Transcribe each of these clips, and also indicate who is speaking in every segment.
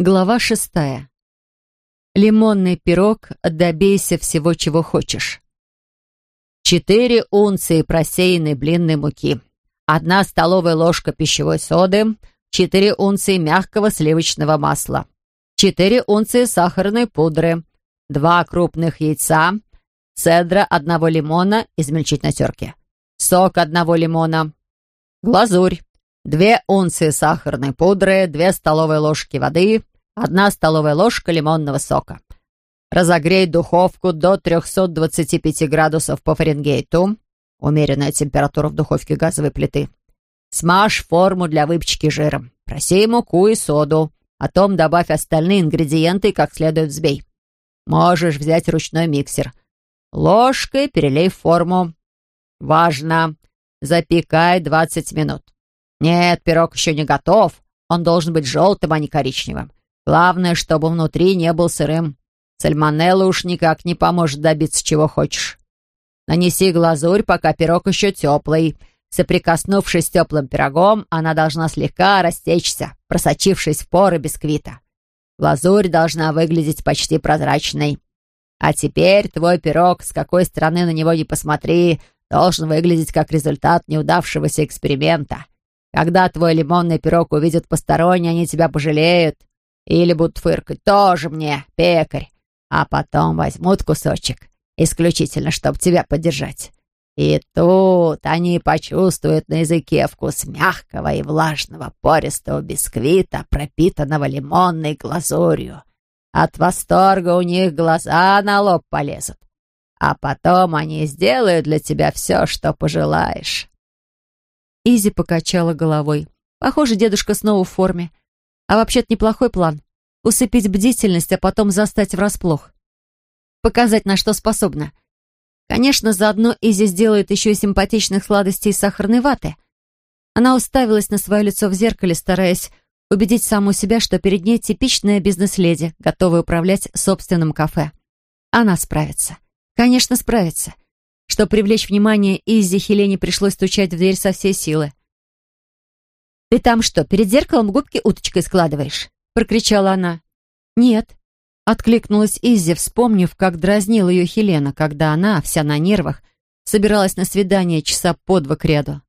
Speaker 1: Глава шестая. Лимонный пирог «Добейся всего, чего хочешь». Четыре унции просеянной блинной муки. Одна столовая ложка пищевой соды. Четыре унции мягкого сливочного масла. Четыре унции сахарной пудры. Два крупных яйца. Цедра одного лимона, измельчить на терке. Сок одного лимона. Глазурь. Две унции сахарной пудры, две столовые ложки воды, одна столовая ложка лимонного сока. Разогрей духовку до 325 градусов по Фаренгейту. Умеренная температура в духовке газовой плиты. Смажь форму для выпечки жиром. Просей муку и соду. Потом добавь остальные ингредиенты и как следует взбей. Можешь взять ручной миксер. Ложкой перелей форму. Важно! Запекай 20 минут. «Нет, пирог еще не готов. Он должен быть желтым, а не коричневым. Главное, чтобы внутри не был сырым. Сальмонелла уж никак не поможет добиться чего хочешь. Нанеси глазурь, пока пирог еще теплый. Соприкоснувшись с теплым пирогом, она должна слегка растечься, просочившись в поры бисквита. Глазурь должна выглядеть почти прозрачной. А теперь твой пирог, с какой стороны на него не посмотри, должен выглядеть как результат неудавшегося эксперимента. Когда твой лимонный пирог увидят посторонние, они тебя пожалеют. Или будут фыркать. Тоже мне, пекарь. А потом возьмут кусочек. Исключительно, чтобы тебя поддержать. И тут они почувствуют на языке вкус мягкого и влажного пористого бисквита, пропитанного лимонной глазурью. От восторга у них глаза на лоб полезут. А потом они сделают для тебя все, что пожелаешь.
Speaker 2: Изи покачала головой. Похоже, дедушка снова в форме. А вообще-то неплохой план. Усыпить бдительность, а потом застать врасплох. Показать, на что способна. Конечно, заодно Изи сделает еще и симпатичных сладостей из сахарной ваты. Она уставилась на свое лицо в зеркале, стараясь убедить саму себя, что перед ней типичная бизнес-леди, готовая управлять собственным кафе. Она справится. Конечно, справится. Чтобы привлечь внимание Изи, Хелене пришлось стучать в дверь со всей силы.
Speaker 1: «Ты там что, перед зеркалом губки уточкой складываешь?» — прокричала она.
Speaker 2: «Нет», — откликнулась Изи, вспомнив, как дразнила ее Хелена, когда она, вся на нервах, собиралась на свидание часа по два к ряду.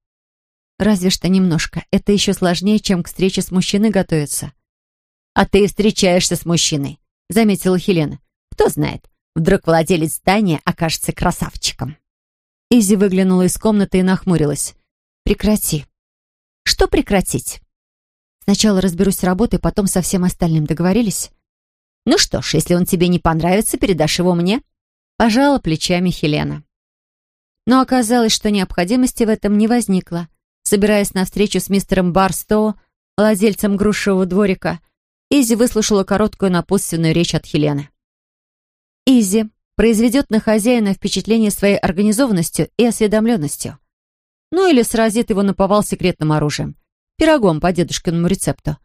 Speaker 2: «Разве что немножко. Это еще сложнее, чем к встрече с мужчиной готовиться».
Speaker 1: «А ты встречаешься с мужчиной», — заметила Хелена. «Кто знает, вдруг владелец здания окажется красавчиком».
Speaker 2: Изи выглянула из комнаты и нахмурилась. «Прекрати».
Speaker 1: «Что прекратить?»
Speaker 2: «Сначала разберусь с работой, потом со всем остальным. Договорились?»
Speaker 1: «Ну что ж, если он тебе не понравится, передашь его мне».
Speaker 2: Пожала плечами Хелена. Но оказалось, что необходимости в этом не возникло. Собираясь на встречу с мистером Барстоу, владельцем грушевого дворика, Изи выслушала короткую напутственную речь от Хелены. «Изи, произведет на хозяина впечатление своей организованностью и осведомленностью. Ну или сразит его наповал секретным оружием. Пирогом по дедушкиному рецепту.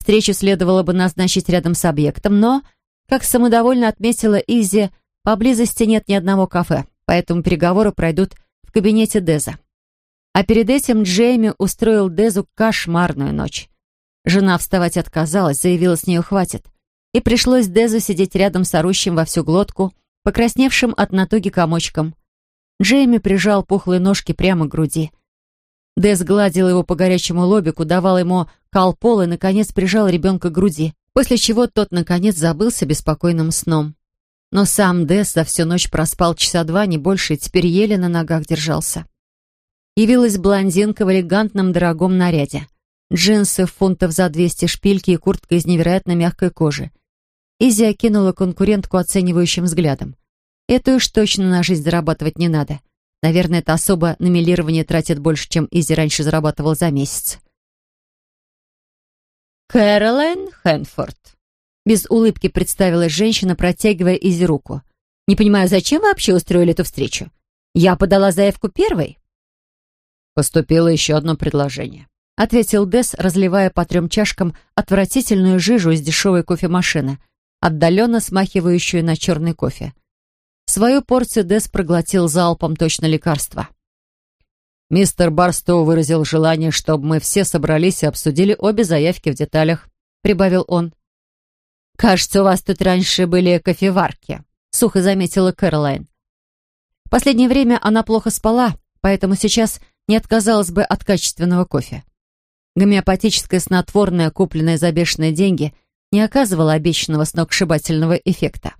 Speaker 2: Встречу следовало бы назначить рядом с объектом, но, как самодовольно отметила Изи, поблизости нет ни одного кафе, поэтому переговоры пройдут в кабинете Деза. А перед этим Джейми устроил Дезу кошмарную ночь. Жена вставать отказалась, заявила, с нее хватит. И пришлось Дезу сидеть рядом с орущим во всю глотку, покрасневшим от натуги комочком. Джейми прижал пухлые ножки прямо к груди. Дэс гладил его по горячему лобику, давал ему колпол и, наконец, прижал ребенка к груди, после чего тот, наконец, забылся беспокойным сном. Но сам Дэс за всю ночь проспал часа два, не больше, и теперь еле на ногах держался. Явилась блондинка в элегантном дорогом наряде. Джинсы фунтов за двести шпильки и куртка из невероятно мягкой кожи. Изи окинула конкурентку оценивающим взглядом. Это уж точно на жизнь зарабатывать не надо. Наверное, это особо на милирование тратит больше, чем Изи раньше зарабатывал за месяц.
Speaker 1: «Кэролайн Хэнфорд», — без улыбки представилась женщина, протягивая Изи руку. «Не понимаю, зачем вы вообще устроили эту встречу? Я подала заявку первой».
Speaker 3: «Поступило еще одно предложение», —
Speaker 2: ответил Дес, разливая по трем чашкам отвратительную жижу из дешевой кофемашины, отдаленно смахивающую на черный кофе. Свою порцию Дес проглотил залпом точно лекарства.
Speaker 3: «Мистер Барстоу выразил желание, чтобы мы все собрались и обсудили обе заявки в деталях», — прибавил он.
Speaker 2: «Кажется, у вас тут раньше были кофеварки», — сухо заметила Кэролайн. В последнее время она плохо спала, поэтому сейчас не отказалась бы от качественного кофе. Гомеопатическое снотворное, купленное за бешеные деньги, не оказывало обещанного сногсшибательного эффекта.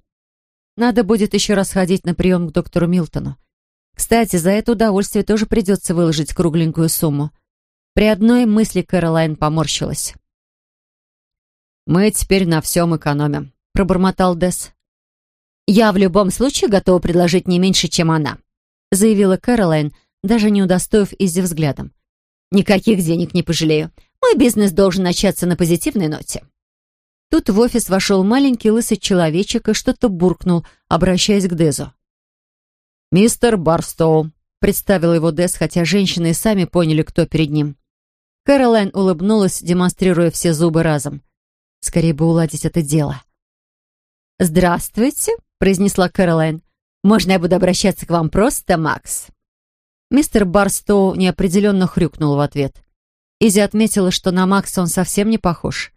Speaker 2: Надо будет еще раз ходить на прием к доктору Милтону. Кстати, за это удовольствие тоже придется выложить кругленькую сумму. При одной мысли Кэролайн поморщилась.
Speaker 3: «Мы теперь на всем экономим», — пробормотал Десс.
Speaker 2: «Я в любом случае готова предложить не меньше, чем она», — заявила Кэролайн, даже не удостоив Изи взглядом. «Никаких денег не пожалею. Мой бизнес должен начаться на позитивной ноте». Тут в офис вошел маленький лысый человечек и что-то буркнул, обращаясь к Дезу.
Speaker 3: «Мистер Барстоу», — представил его Дез, хотя женщины и сами поняли, кто перед ним.
Speaker 2: Кэролайн улыбнулась, демонстрируя все зубы разом. Скорее бы уладить это дело. «Здравствуйте», — произнесла Кэролайн. «Можно я буду обращаться к вам просто, Макс?» Мистер Барстоу неопределенно хрюкнул в ответ. Изи отметила, что на Макса он совсем не похож.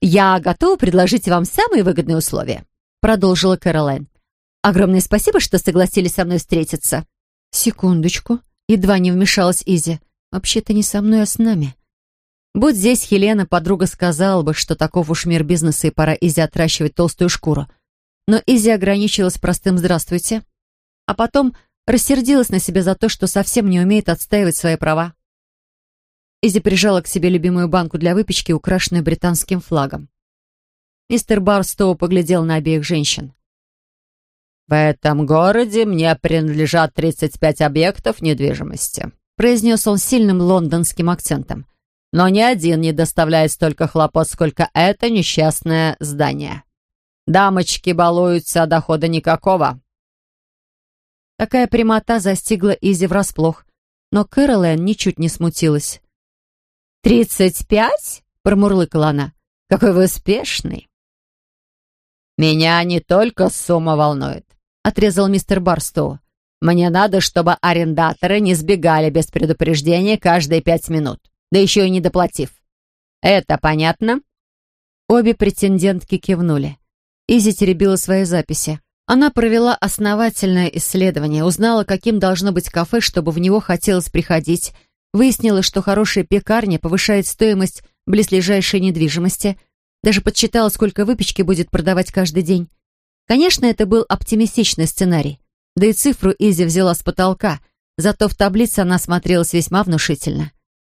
Speaker 2: «Я готова предложить вам самые выгодные условия», — продолжила Кэролайн. Огромное спасибо, что согласились со мной встретиться». «Секундочку», — едва не вмешалась Изи. «Вообще-то не со мной, а с нами». Будь здесь Хелена, подруга сказала бы, что таков уж мир бизнеса и пора Изи отращивать толстую шкуру. Но Изи ограничилась простым «здравствуйте». А потом рассердилась на себя за то, что совсем не умеет отстаивать свои права. Изи прижала к себе любимую банку для выпечки, украшенную британским флагом. Мистер Барстоу поглядел на обеих женщин.
Speaker 3: «В этом городе мне принадлежат 35 объектов недвижимости», произнес он сильным лондонским акцентом. «Но ни один не доставляет столько хлопот, сколько это несчастное здание. Дамочки балуются, а дохода никакого».
Speaker 2: Такая прямота застигла Изи врасплох, но Кэролайн ничуть не смутилась. «Тридцать пять?» — промурлыкала она. «Какой вы успешный!»
Speaker 3: «Меня не только сумма волнует», — отрезал мистер Барстоу. «Мне надо, чтобы арендаторы не сбегали без предупреждения каждые пять минут, да еще и не доплатив. Это понятно?»
Speaker 2: Обе претендентки кивнули. Изи теребила свои записи. Она провела основательное исследование, узнала, каким должно быть кафе, чтобы в него хотелось приходить, выяснила, что хорошая пекарня повышает стоимость близлежащей недвижимости — даже подсчитала, сколько выпечки будет продавать каждый день. Конечно, это был оптимистичный сценарий. Да и цифру Изи взяла с потолка, зато в таблице она смотрелась весьма внушительно.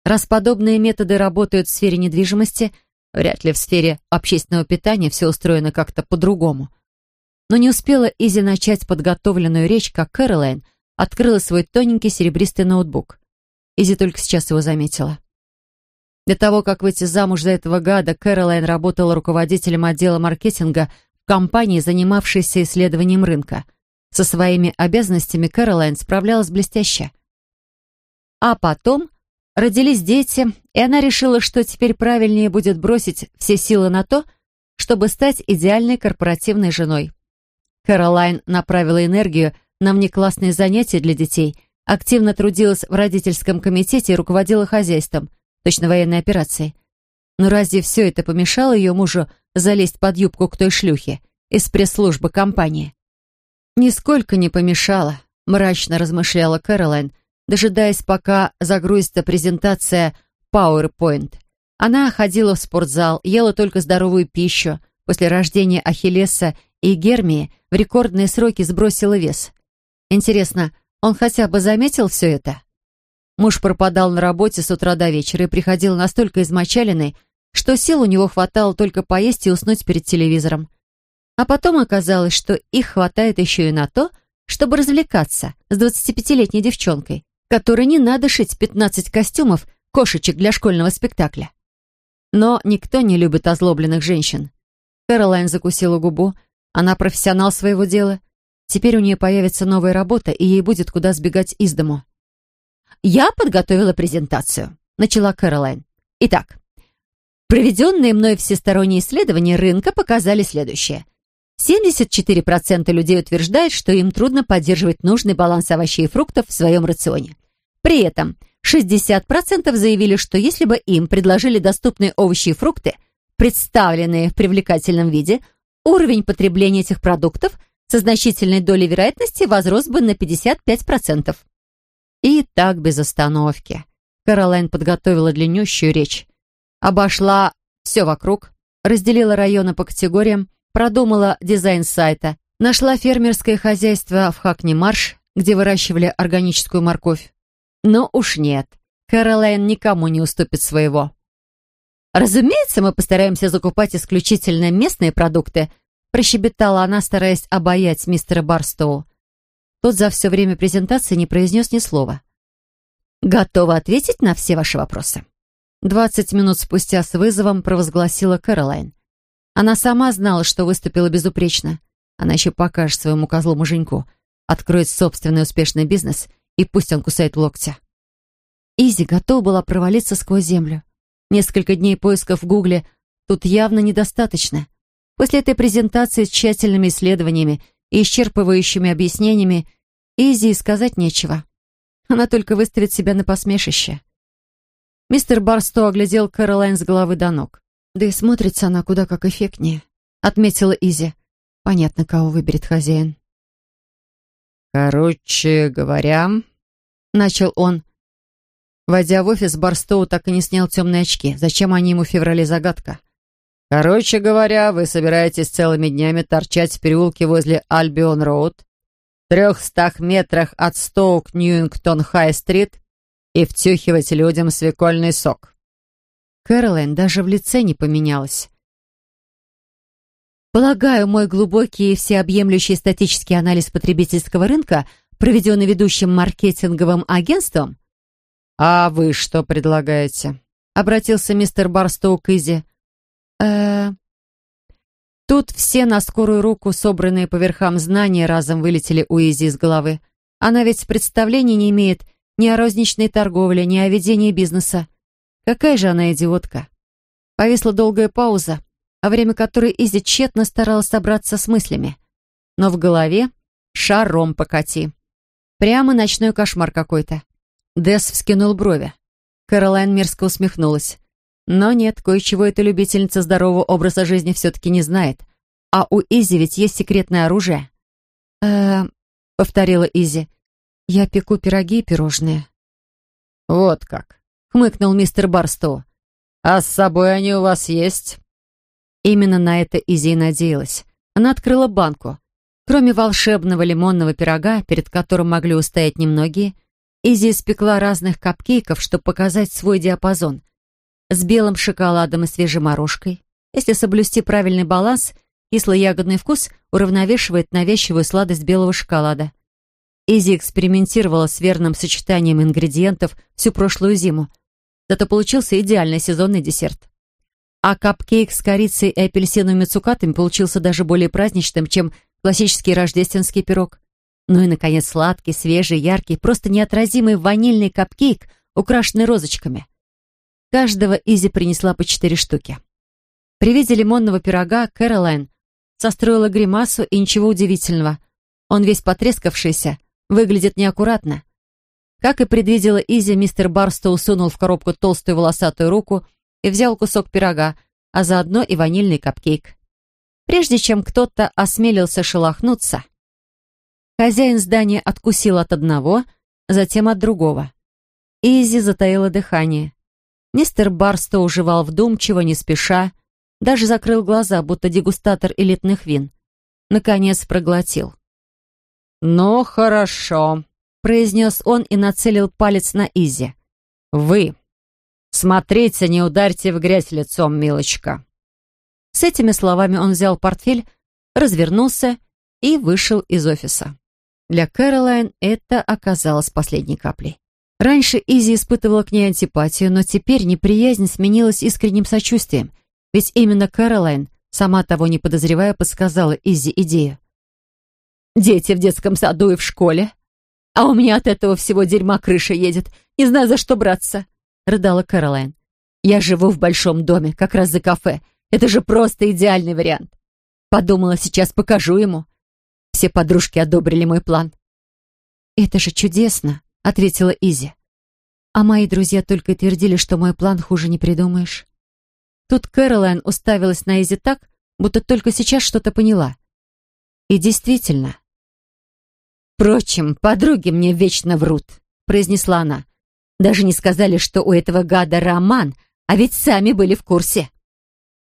Speaker 2: Раз подобные методы работают в сфере недвижимости, вряд ли в сфере общественного питания все устроено как-то по-другому. Но не успела Изи начать подготовленную речь, как Кэролайн открыла свой тоненький серебристый ноутбук. Изи только сейчас его заметила. До того, как выйти замуж за этого гада, Кэролайн работала руководителем отдела маркетинга в компании, занимавшейся исследованием рынка. Со своими обязанностями Кэролайн справлялась блестяще. А потом родились дети, и она решила, что теперь правильнее будет бросить все силы на то, чтобы стать идеальной корпоративной женой. Кэролайн направила энергию на внеклассные занятия для детей, активно трудилась в родительском комитете и руководила хозяйством – точно военной операции. Но разве все это помешало ее мужу залезть под юбку к той шлюхе из пресс-службы компании? Нисколько не помешало, мрачно размышляла Кэролайн, дожидаясь, пока загрузится презентация PowerPoint. Она ходила в спортзал, ела только здоровую пищу. После рождения Ахиллеса и Гермии в рекордные сроки сбросила вес. Интересно, он хотя бы заметил все это? Муж пропадал на работе с утра до вечера и приходил настолько измочаленный, что сил у него хватало только поесть и уснуть перед телевизором. А потом оказалось, что их хватает еще и на то, чтобы развлекаться с 25-летней девчонкой, которой не надо шить 15 костюмов кошечек для школьного спектакля. Но никто не любит озлобленных женщин. Кэролайн закусила губу. Она профессионал своего дела. Теперь у нее появится новая работа, и ей будет куда сбегать из дому. «Я подготовила презентацию», — начала Кэролайн. «Итак, проведенные мной всесторонние исследования рынка показали следующее. 74% людей утверждают, что им трудно поддерживать нужный баланс овощей и фруктов в своем рационе. При этом 60% заявили, что если бы им предложили доступные овощи и фрукты, представленные в привлекательном виде, уровень потребления этих продуктов со значительной долей вероятности возрос бы на 55%.
Speaker 1: И так без остановки. Каролайн подготовила длиннющую речь. Обошла все вокруг, разделила районы по категориям, продумала дизайн сайта, нашла фермерское хозяйство в Хакни-Марш, где выращивали органическую морковь. Но уж нет, Кэролайн никому не уступит своего.
Speaker 2: «Разумеется, мы постараемся закупать исключительно местные продукты», прощебетала она, стараясь обаять мистера Барстоу.
Speaker 1: Тот за все время презентации не произнес ни слова.
Speaker 2: «Готова ответить на все ваши вопросы».
Speaker 1: Двадцать минут спустя с вызовом провозгласила Кэролайн. Она сама знала, что выступила безупречно. Она еще покажет своему козлу-муженьку, откроет собственный успешный бизнес, и пусть он кусает локтя. Изи готова была провалиться сквозь землю. Несколько дней поисков в Гугле тут явно недостаточно. После этой презентации с тщательными исследованиями и исчерпывающими объяснениями Изи сказать нечего. Она только выставит себя на посмешище. Мистер Барсто оглядел Кэролайн с головы до ног. Да и смотрится она куда как эффектнее, отметила Изи. Понятно, кого выберет хозяин.
Speaker 3: «Короче говоря...» — начал он.
Speaker 1: Войдя в офис, Барстоу так и не снял темные очки. Зачем они ему в феврале загадка?
Speaker 3: «Короче говоря, вы собираетесь целыми днями торчать в переулке возле Альбион-Роуд, в трехстах метрах от Стоук-Ньюингтон-Хай-стрит и втюхивать людям свекольный сок».
Speaker 1: Кэролайн даже в лице не поменялась.
Speaker 2: Полагаю, мой глубокий и всеобъемлющий статический анализ потребительского рынка, проведенный ведущим маркетинговым агентством,
Speaker 3: «А вы что предлагаете?»
Speaker 1: — обратился мистер Барстоу к Изи. Э Тут все на скорую руку собранные по верхам знания разом вылетели у Изи из головы. Она ведь представления не имеет ни о розничной торговле, ни о ведении бизнеса. Какая же она идиотка. Повисла долгая пауза, во время которой Изи тщетно старалась собраться с мыслями. Но в голове шаром покати. Прямо ночной кошмар какой-то. Десс вскинул брови. Кэролайн мерзко усмехнулась. Но нет, кое-чего эта любительница здорового образа жизни все-таки не знает. А у Изи ведь есть секретное оружие. э повторила Изи. «Я пеку пироги и пирожные».
Speaker 3: «Вот как», — хмыкнул мистер Барстоу. «А с собой они у вас есть?»
Speaker 1: Именно на это Изи и надеялась. Она открыла банку. Кроме волшебного лимонного пирога, перед которым могли устоять немногие, Изи испекла разных капкейков, чтобы показать свой диапазон. С белым шоколадом и свежей морожкой. Если соблюсти правильный баланс, кисло-ягодный вкус уравновешивает навязчивую сладость белого шоколада. Изи экспериментировала с верным сочетанием ингредиентов всю прошлую зиму. Зато получился идеальный сезонный десерт. А капкейк с корицей и апельсиновыми цукатами получился даже более праздничным, чем классический рождественский пирог. Ну и, наконец, сладкий, свежий, яркий, просто неотразимый ванильный капкейк, украшенный розочками. Каждого Изи принесла по четыре штуки. При виде лимонного пирога Кэролайн состроила гримасу и ничего удивительного. Он весь потрескавшийся, выглядит неаккуратно. Как и предвидела Изи, мистер Барстоу сунул в коробку толстую волосатую руку и взял кусок пирога, а заодно и ванильный капкейк. Прежде чем кто-то осмелился шелохнуться, Хозяин здания откусил от одного, затем от другого. Изи затаила дыхание. Мистер Барстоу жевал вдумчиво, не спеша, даже закрыл глаза, будто дегустатор элитных вин. Наконец проглотил.
Speaker 3: «Ну, хорошо», — произнес он и нацелил палец на Изи. «Вы. Смотрите, не ударьте в грязь лицом, милочка».
Speaker 1: С этими словами он взял портфель, развернулся и вышел из офиса. Для Кэролайн это оказалось последней каплей. Раньше Изи испытывала к ней антипатию, но теперь неприязнь сменилась искренним сочувствием, ведь именно Кэролайн, сама того не подозревая, подсказала Изи идею.
Speaker 2: «Дети в детском саду и в школе, а у меня от этого всего дерьма крыша едет, не знаю, за что браться», — рыдала Кэролайн. «Я живу в большом доме, как раз за кафе. Это же просто идеальный вариант. Подумала, сейчас покажу ему. Все подружки одобрили мой план.
Speaker 1: «Это же чудесно», — ответила Изи. «А мои друзья только и твердили, что мой план хуже не придумаешь».
Speaker 2: Тут Кэролайн уставилась на Изи так, будто только сейчас что-то поняла. И действительно. «Впрочем, подруги мне вечно врут», — произнесла она. «Даже не сказали, что у этого гада роман, а ведь сами были в курсе».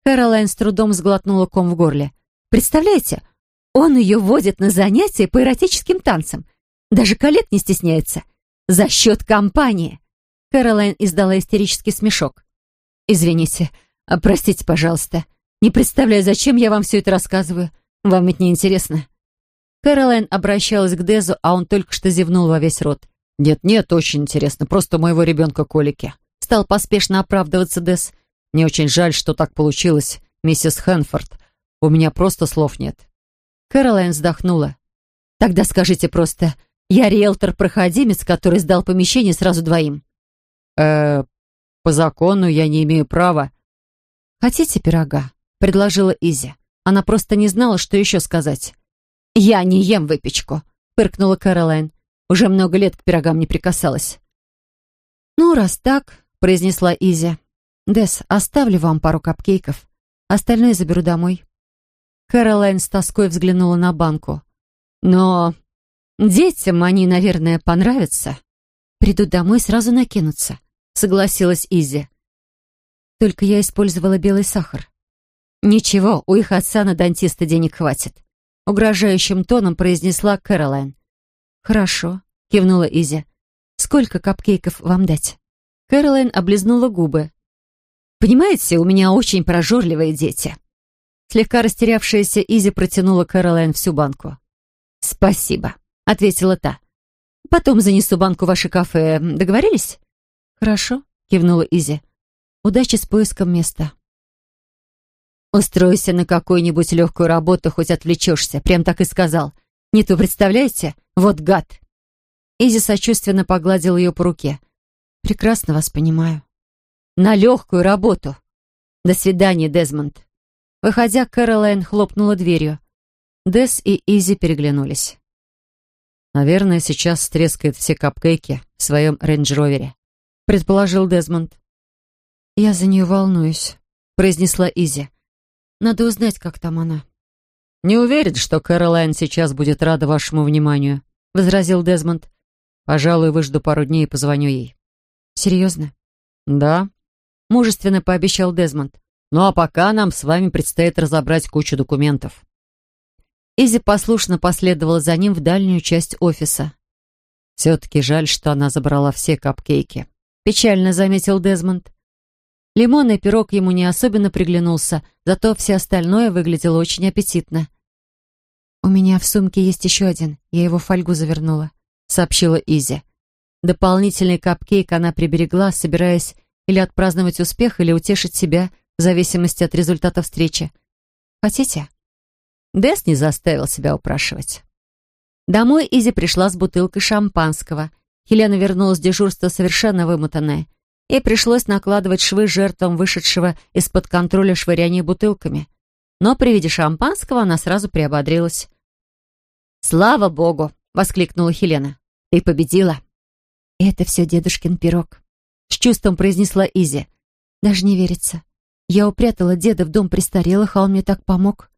Speaker 2: Кэролайн с трудом сглотнула ком в горле. «Представляете, он ее водит на занятия по эротическим танцам. Даже коллег не стесняется. За счет компании!» Кэролайн издала истерический смешок. «Извините, а простите, пожалуйста. Не представляю, зачем я вам все это рассказываю. Вам ведь не интересно. Кэролайн обращалась к Дезу, а он только что зевнул во весь рот.
Speaker 3: «Нет-нет, очень интересно. Просто у моего ребенка колики».
Speaker 2: Стал поспешно оправдываться Дез.
Speaker 3: «Мне очень жаль, что так получилось, миссис Хэнфорд. У меня просто слов нет».
Speaker 2: Кэролайн вздохнула. «Тогда скажите просто, я риэлтор-проходимец, который сдал помещение сразу двоим».
Speaker 3: «Э, по закону я не имею права».
Speaker 2: «Хотите пирога?» — предложила Изи. Она просто не знала, что еще сказать. «Я не ем выпечку», — пыркнула Кэролайн. Уже много лет к пирогам не прикасалась. «Ну, раз так», — произнесла Изи. «Десс, оставлю вам пару капкейков. Остальное заберу домой». Кэролайн с тоской взглянула на банку. «Но детям они, наверное, понравятся. Придут домой и сразу накинутся», — согласилась Изи. «Только я использовала белый сахар. «Ничего, у их отца на дантиста денег хватит», — угрожающим тоном произнесла Кэролайн. «Хорошо», — кивнула Изи. «Сколько капкейков вам дать?» Кэролайн облизнула губы. «Понимаете, у меня очень прожорливые дети». Слегка растерявшаяся Изи протянула Кэролайн всю банку. «Спасибо», — ответила та. «Потом занесу банку в ваше кафе. Договорились?» «Хорошо», — кивнула Изи. «Удачи с поиском места». «Устройся на какую-нибудь легкую работу, хоть отвлечешься», прям так и сказал. «Мне-то, представляете? Вот гад!» Изи сочувственно погладил ее по руке. «Прекрасно вас понимаю». «На легкую работу!» «До свидания, Дезмонд». Выходя, Кэролайн хлопнула дверью. Дез и Изи переглянулись.
Speaker 3: «Наверное, сейчас стрескает все капкейки в своем рейндж-ровере», предположил Дезмонд.
Speaker 2: «Я за нее волнуюсь», — произнесла Изи. Надо узнать, как там она».
Speaker 3: «Не уверен, что Кэролайн сейчас будет рада вашему вниманию», — возразил Дезмонд. «Пожалуй, выжду пару дней и позвоню ей».
Speaker 2: «Серьезно?»
Speaker 3: «Да», — мужественно пообещал Дезмонд. «Ну а пока нам с вами предстоит разобрать кучу документов».
Speaker 2: Изи послушно последовала за ним в дальнюю часть офиса.
Speaker 3: «Все-таки жаль, что она забрала все капкейки», —
Speaker 2: печально заметил Дезмонд. Лимонный пирог ему не особенно приглянулся, зато все остальное выглядело очень аппетитно. «У меня в сумке есть еще один, я его в фольгу завернула», — сообщила Изи. Дополнительный капкейк она приберегла, собираясь или отпраздновать успех, или утешить себя, в зависимости от результата встречи. «Хотите?» Дес не заставил себя упрашивать. Домой Изи пришла с бутылкой шампанского. Хелена вернулась с дежурства совершенно вымотанная — и пришлось накладывать швы жертвам вышедшего из-под контроля швыряния бутылками. Но при виде шампанского она сразу приободрилась. «Слава богу!» — воскликнула Хелена. «Ты победила!» «Это все дедушкин пирог», — с чувством произнесла Изи. «Даже не верится. Я упрятала деда в дом престарелых, а он мне так помог».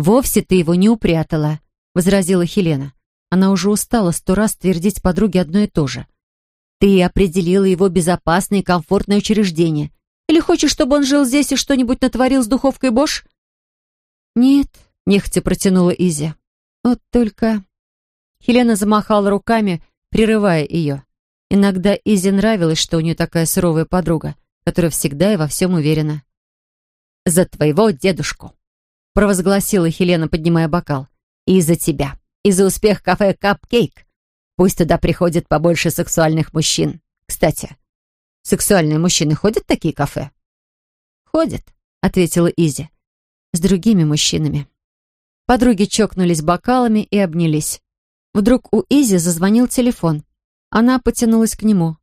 Speaker 2: «Вовсе ты его не упрятала», — возразила Хелена. Она уже устала сто раз твердить подруге одно и то же — ты определила его безопасное и комфортное учреждение. Или хочешь, чтобы он жил здесь и что-нибудь натворил с духовкой Бош? Нет, нехотя протянула Изи. Вот только... Хелена замахала руками, прерывая ее. Иногда Изи нравилось, что у нее такая суровая подруга, которая всегда и во всем уверена. «За твоего дедушку!» — провозгласила Хелена, поднимая бокал. «И за тебя! И за успех кафе «Капкейк!» Пусть туда приходит побольше сексуальных мужчин. Кстати, сексуальные мужчины ходят в такие кафе? Ходят, ответила Изи. С другими мужчинами. Подруги чокнулись бокалами и обнялись. Вдруг у Изи зазвонил телефон. Она потянулась к нему.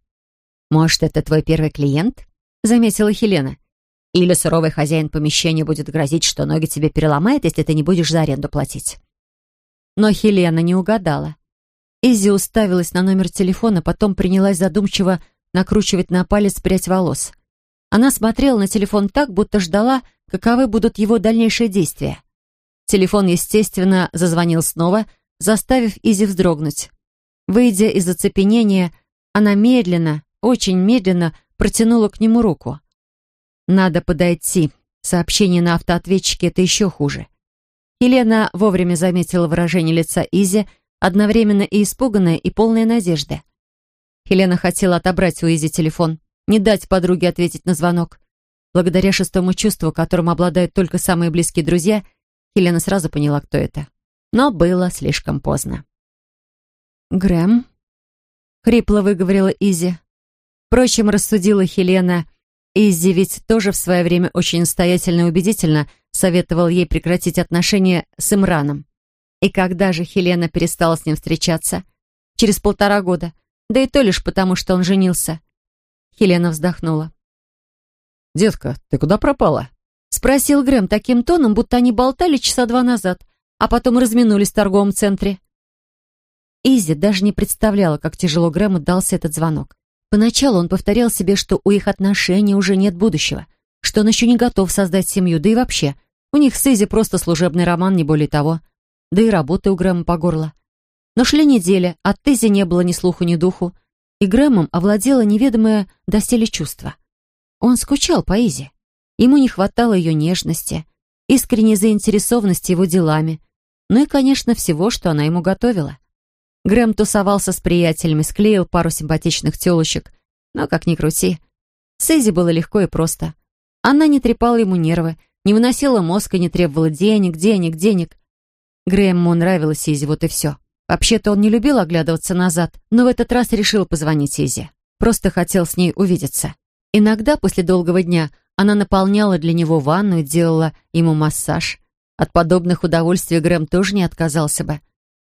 Speaker 2: «Может, это твой первый клиент?» — заметила Хелена. «Или суровый хозяин помещения будет грозить, что ноги тебе переломает, если ты не будешь за аренду платить». Но Хелена не угадала. Изи уставилась на номер телефона, потом принялась задумчиво накручивать на палец прядь волос. Она смотрела на телефон так, будто ждала, каковы будут его дальнейшие действия. Телефон, естественно, зазвонил снова, заставив Изи вздрогнуть. Выйдя из оцепенения, она медленно, очень медленно протянула к нему руку. «Надо подойти. Сообщение на автоответчике — это еще хуже». Елена вовремя заметила выражение лица Изи, одновременно и испуганная, и полная надежды. Елена хотела отобрать у Изи телефон, не дать подруге ответить на звонок. Благодаря шестому чувству, которым обладают только самые близкие друзья, Елена сразу поняла, кто это. Но было слишком поздно. «Грэм?» — хрипло выговорила Изи. Впрочем, рассудила Хелена, Изи ведь тоже в свое время очень настоятельно и убедительно советовал ей прекратить отношения с Имраном. И когда же Хелена перестала с ним встречаться? Через полтора года. Да и то лишь потому, что он женился. Хелена вздохнула.
Speaker 3: «Детка, ты куда пропала?»
Speaker 2: Спросил Грэм таким тоном, будто они болтали часа два назад, а потом разминулись в торговом центре. Изи даже не представляла, как тяжело Грэму дался этот звонок. Поначалу он повторял себе, что у их отношений уже нет будущего, что он еще не готов создать семью, да и вообще, у них с Изи просто служебный роман, не более того. Да и работы у Грэма по горло. Но шли недели, от Изи не было ни слуху, ни духу, и Грэмом овладело неведомое доселе чувство. Он скучал по Изи. Ему не хватало ее нежности, искренней заинтересованности его делами, ну и, конечно, всего, что она ему готовила. Грэм тусовался с приятелями, склеил пару симпатичных телочек, но, как ни крути, с Изи было легко и просто. Она не трепала ему нервы, не выносила мозг и не требовала денег, денег, денег. Грэму нравилась Изи, вот и все. Вообще-то он не любил оглядываться назад, но в этот раз решил позвонить Изи. Просто хотел с ней увидеться. Иногда после долгого дня она наполняла для него ванну и делала ему массаж. От подобных удовольствий Грэм тоже не отказался бы.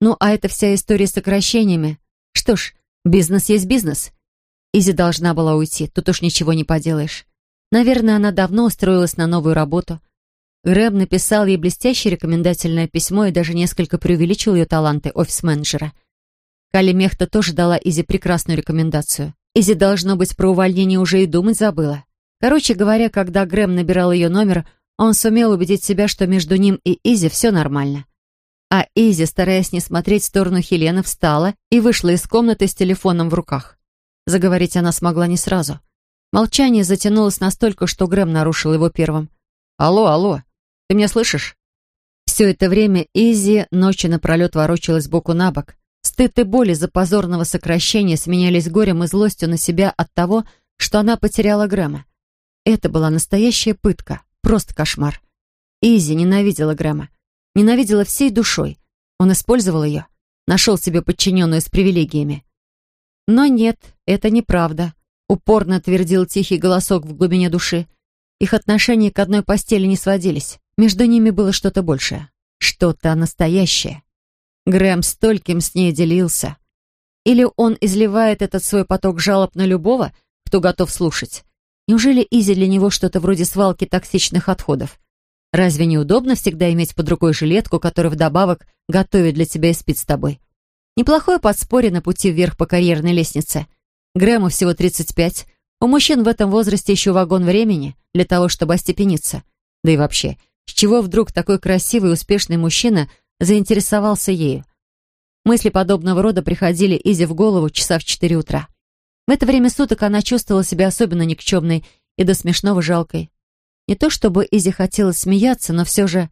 Speaker 2: Ну, а это вся история с сокращениями. Что ж, бизнес есть бизнес. Изи должна была уйти, тут уж ничего не поделаешь. Наверное, она давно устроилась на новую работу. Грэм написал ей блестящее рекомендательное письмо и даже несколько преувеличил ее таланты офис-менеджера. Кали Мехта тоже дала Изи прекрасную рекомендацию. Изи, должно быть, про увольнение уже и думать забыла. Короче говоря, когда Грэм набирал ее номер, он сумел убедить себя, что между ним и Изи все нормально. А Изи, стараясь не смотреть в сторону Хелены, встала и вышла из комнаты с телефоном в руках. Заговорить она смогла не сразу. Молчание затянулось настолько, что Грэм нарушил его первым. «Алло, алло!» Ты меня слышишь?» Все это время Изи ночи напролет ворочалась боку на бок. Стыд и боль из-за позорного сокращения сменялись горем и злостью на себя от того, что она потеряла Грэма. Это была настоящая пытка, просто кошмар. Изи ненавидела Грэма. Ненавидела всей душой. Он использовал ее, нашел себе подчиненную с привилегиями. Но нет, это неправда. Упорно твердил тихий голосок в глубине души. Их отношения к одной постели не сводились. Между ними было что-то большее, что-то настоящее. Грэм стольким с ней делился. Или он изливает этот свой поток жалоб на любого, кто готов слушать? Неужели Изи для него что-то вроде свалки токсичных отходов? Разве не удобно всегда иметь под рукой жилетку, которая вдобавок готовит для тебя и спит с тобой? Неплохое подспорье на пути вверх по карьерной лестнице. Грэму всего 35. У мужчин в этом возрасте еще вагон времени для того, чтобы остепениться. Да и вообще, с чего вдруг такой красивый и успешный мужчина заинтересовался ею? Мысли подобного рода приходили Изи в голову часа в четыре утра. В это время суток она чувствовала себя особенно никчемной и до смешного жалкой. Не то чтобы Изи хотела смеяться, но все же...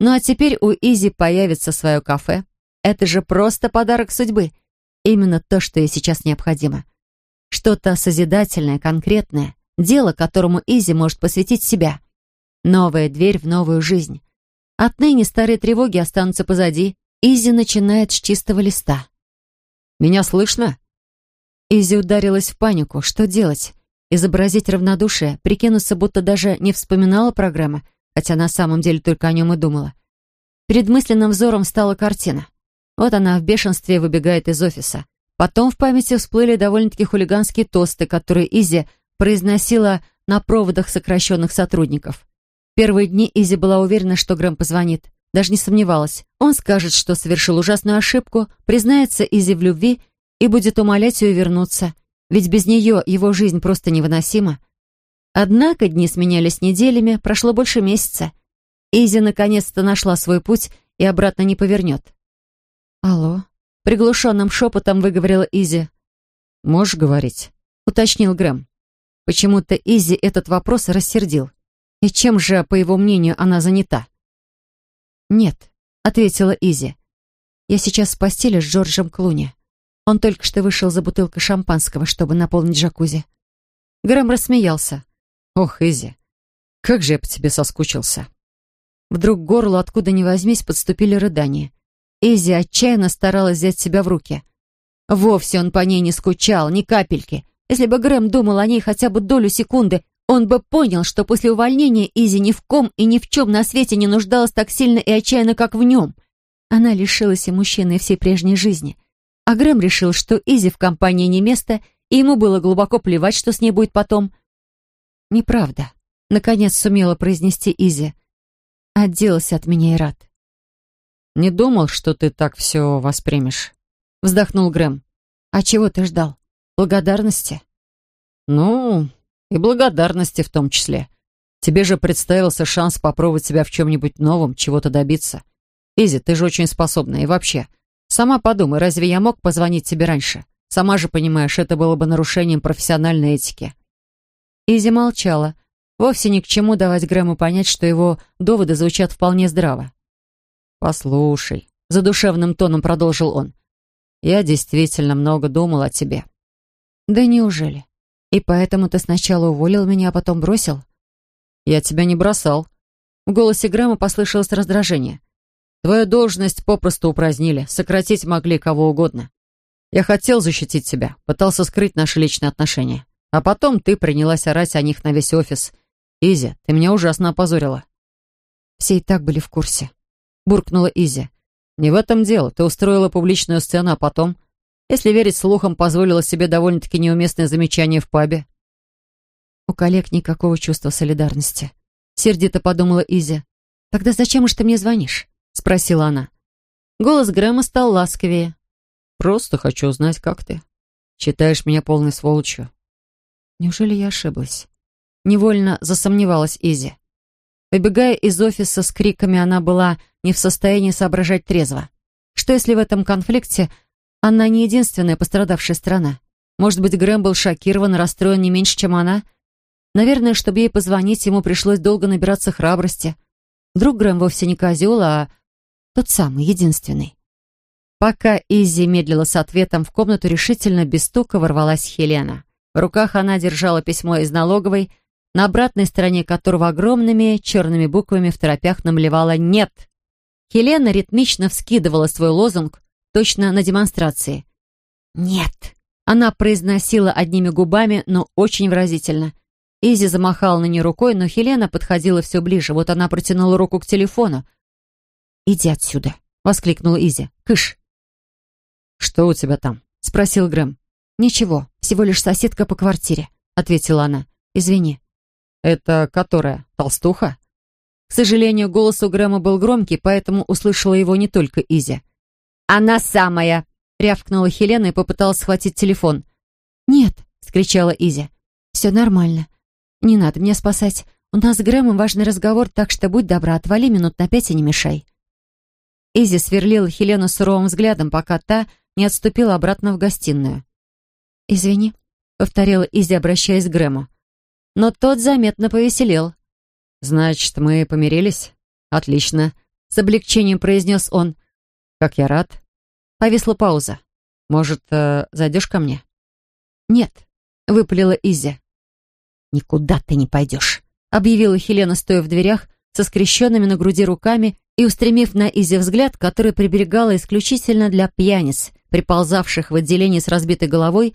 Speaker 2: Ну а теперь у Изи появится свое кафе. Это же просто подарок судьбы. Именно то, что ей сейчас необходимо. Что-то созидательное, конкретное. Дело, которому Изи может посвятить себя. Новая дверь в новую жизнь. Отныне старые тревоги останутся позади. Изи начинает с чистого листа. «Меня слышно?» Изи ударилась в панику. Что делать? Изобразить равнодушие, прикинуться, будто даже не вспоминала про Грэма, хотя на самом деле только о нем и думала. Перед мысленным взором встала картина. Вот она в бешенстве выбегает из офиса. Потом в памяти всплыли довольно-таки хулиганские тосты, которые Изи произносила на проводах сокращенных сотрудников первые дни Изи была уверена, что Грэм позвонит. Даже не сомневалась. Он скажет, что совершил ужасную ошибку, признается Изи в любви и будет умолять ее вернуться. Ведь без нее его жизнь просто невыносима. Однако дни сменялись неделями, прошло больше месяца. Изи наконец-то нашла свой путь и обратно не повернет. «Алло?» — приглушенным шепотом выговорила Изи.
Speaker 3: «Можешь говорить?»
Speaker 2: — уточнил Грэм. Почему-то Изи этот вопрос рассердил. И чем же, по его мнению, она занята? «Нет», — ответила Изи. «Я сейчас в постели с Джорджем Клуни. Он только что вышел за бутылкой шампанского, чтобы наполнить джакузи». Грэм рассмеялся.
Speaker 3: «Ох, Изи, как же я по тебе соскучился!»
Speaker 2: Вдруг к горлу, откуда ни возьмись, подступили рыдания. Изи отчаянно старалась взять себя в руки. Вовсе он по ней не скучал, ни капельки. Если бы Грэм думал о ней хотя бы долю секунды, он бы понял, что после увольнения Изи ни в ком и ни в чем на свете не нуждалась так сильно и отчаянно, как в нем. Она лишилась и мужчины, и всей прежней жизни. А Грэм решил, что Изи в компании не место, и ему было глубоко плевать, что с ней будет потом — «Неправда», — наконец сумела произнести Изи. «Отделался от меня и рад».
Speaker 3: «Не думал, что ты так все воспримешь», — вздохнул Грэм.
Speaker 2: «А чего ты ждал? Благодарности?»
Speaker 3: «Ну, и благодарности в том числе. Тебе же представился шанс попробовать себя в чем-нибудь новом, чего-то добиться. Изи, ты же очень способна. И вообще, сама подумай, разве я мог позвонить тебе раньше? Сама же понимаешь, это было бы нарушением профессиональной этики».
Speaker 2: Изи молчала. Вовсе ни к чему давать Грэму понять, что его доводы звучат вполне здраво.
Speaker 3: «Послушай», — задушевным тоном продолжил он, «я действительно много думал о тебе».
Speaker 2: «Да неужели? И поэтому ты сначала уволил меня, а потом бросил?»
Speaker 3: «Я тебя не бросал».
Speaker 2: В голосе Грэма послышалось раздражение.
Speaker 3: «Твою должность попросту упразднили, сократить могли кого угодно. Я хотел защитить тебя, пытался скрыть наши личные отношения. А потом ты принялась орать о них на весь офис. Изи, ты меня ужасно опозорила».
Speaker 2: Все и так были в курсе. Буркнула Изи.
Speaker 3: «Не в этом дело. Ты устроила публичную сцену, а потом, если верить слухам, позволила себе довольно-таки неуместное замечание в пабе».
Speaker 2: «У коллег никакого чувства солидарности», — сердито подумала Изи. «Тогда зачем же ты мне звонишь?» — спросила она. Голос Грэма стал ласковее.
Speaker 3: «Просто хочу узнать, как ты. Считаешь меня полной сволочью?»
Speaker 2: Неужели я ошиблась? Невольно засомневалась Изи. Выбегая из офиса с криками, она была не в состоянии соображать трезво. Что если в этом конфликте она не единственная пострадавшая сторона? Может быть, Грэм был шокирован расстроен не меньше, чем она? Наверное, чтобы ей позвонить, ему пришлось долго набираться храбрости. Вдруг Грэм вовсе не козел, а тот самый, единственный. Пока Изи медлила с ответом, в комнату решительно без стука ворвалась Хелена. В руках она держала письмо из налоговой, на обратной стороне которого огромными черными буквами в торопях намалевала «Нет». Хелена ритмично вскидывала свой лозунг, точно на демонстрации. «Нет». Она произносила одними губами, но очень выразительно. Изи замахала на нее рукой, но Хелена подходила все ближе. Вот она протянула руку к телефону. «Иди отсюда», — воскликнула Изи. «Кыш».
Speaker 3: «Что у тебя там?»
Speaker 2: — спросил Грэм. «Ничего, всего лишь соседка по квартире», — ответила она. «Извини».
Speaker 3: «Это которая? Толстуха?»
Speaker 2: К сожалению, голос у Грэма был громкий, поэтому услышала его не только Изи. «Она самая!» — рявкнула Хелена и попыталась схватить телефон. «Нет!» — вскричала Изи. «Все нормально. Не надо меня спасать. У нас с Грэмом важный разговор, так что будь добра, отвали минут на пять и не мешай». Изи сверлила Хелену суровым взглядом, пока та не отступила обратно в гостиную. «Извини», — повторила Изи, обращаясь к Грэму. Но тот заметно повеселел.
Speaker 3: «Значит, мы помирились? Отлично», — с облегчением произнес он. «Как я рад». Повисла пауза. «Может, э, зайдешь ко мне?»
Speaker 2: «Нет», — выпалила Изи. «Никуда ты не пойдешь», — объявила Хелена, стоя в дверях, со скрещенными на груди руками и устремив на Изи взгляд, который приберегала исключительно для пьяниц, приползавших в отделении с разбитой головой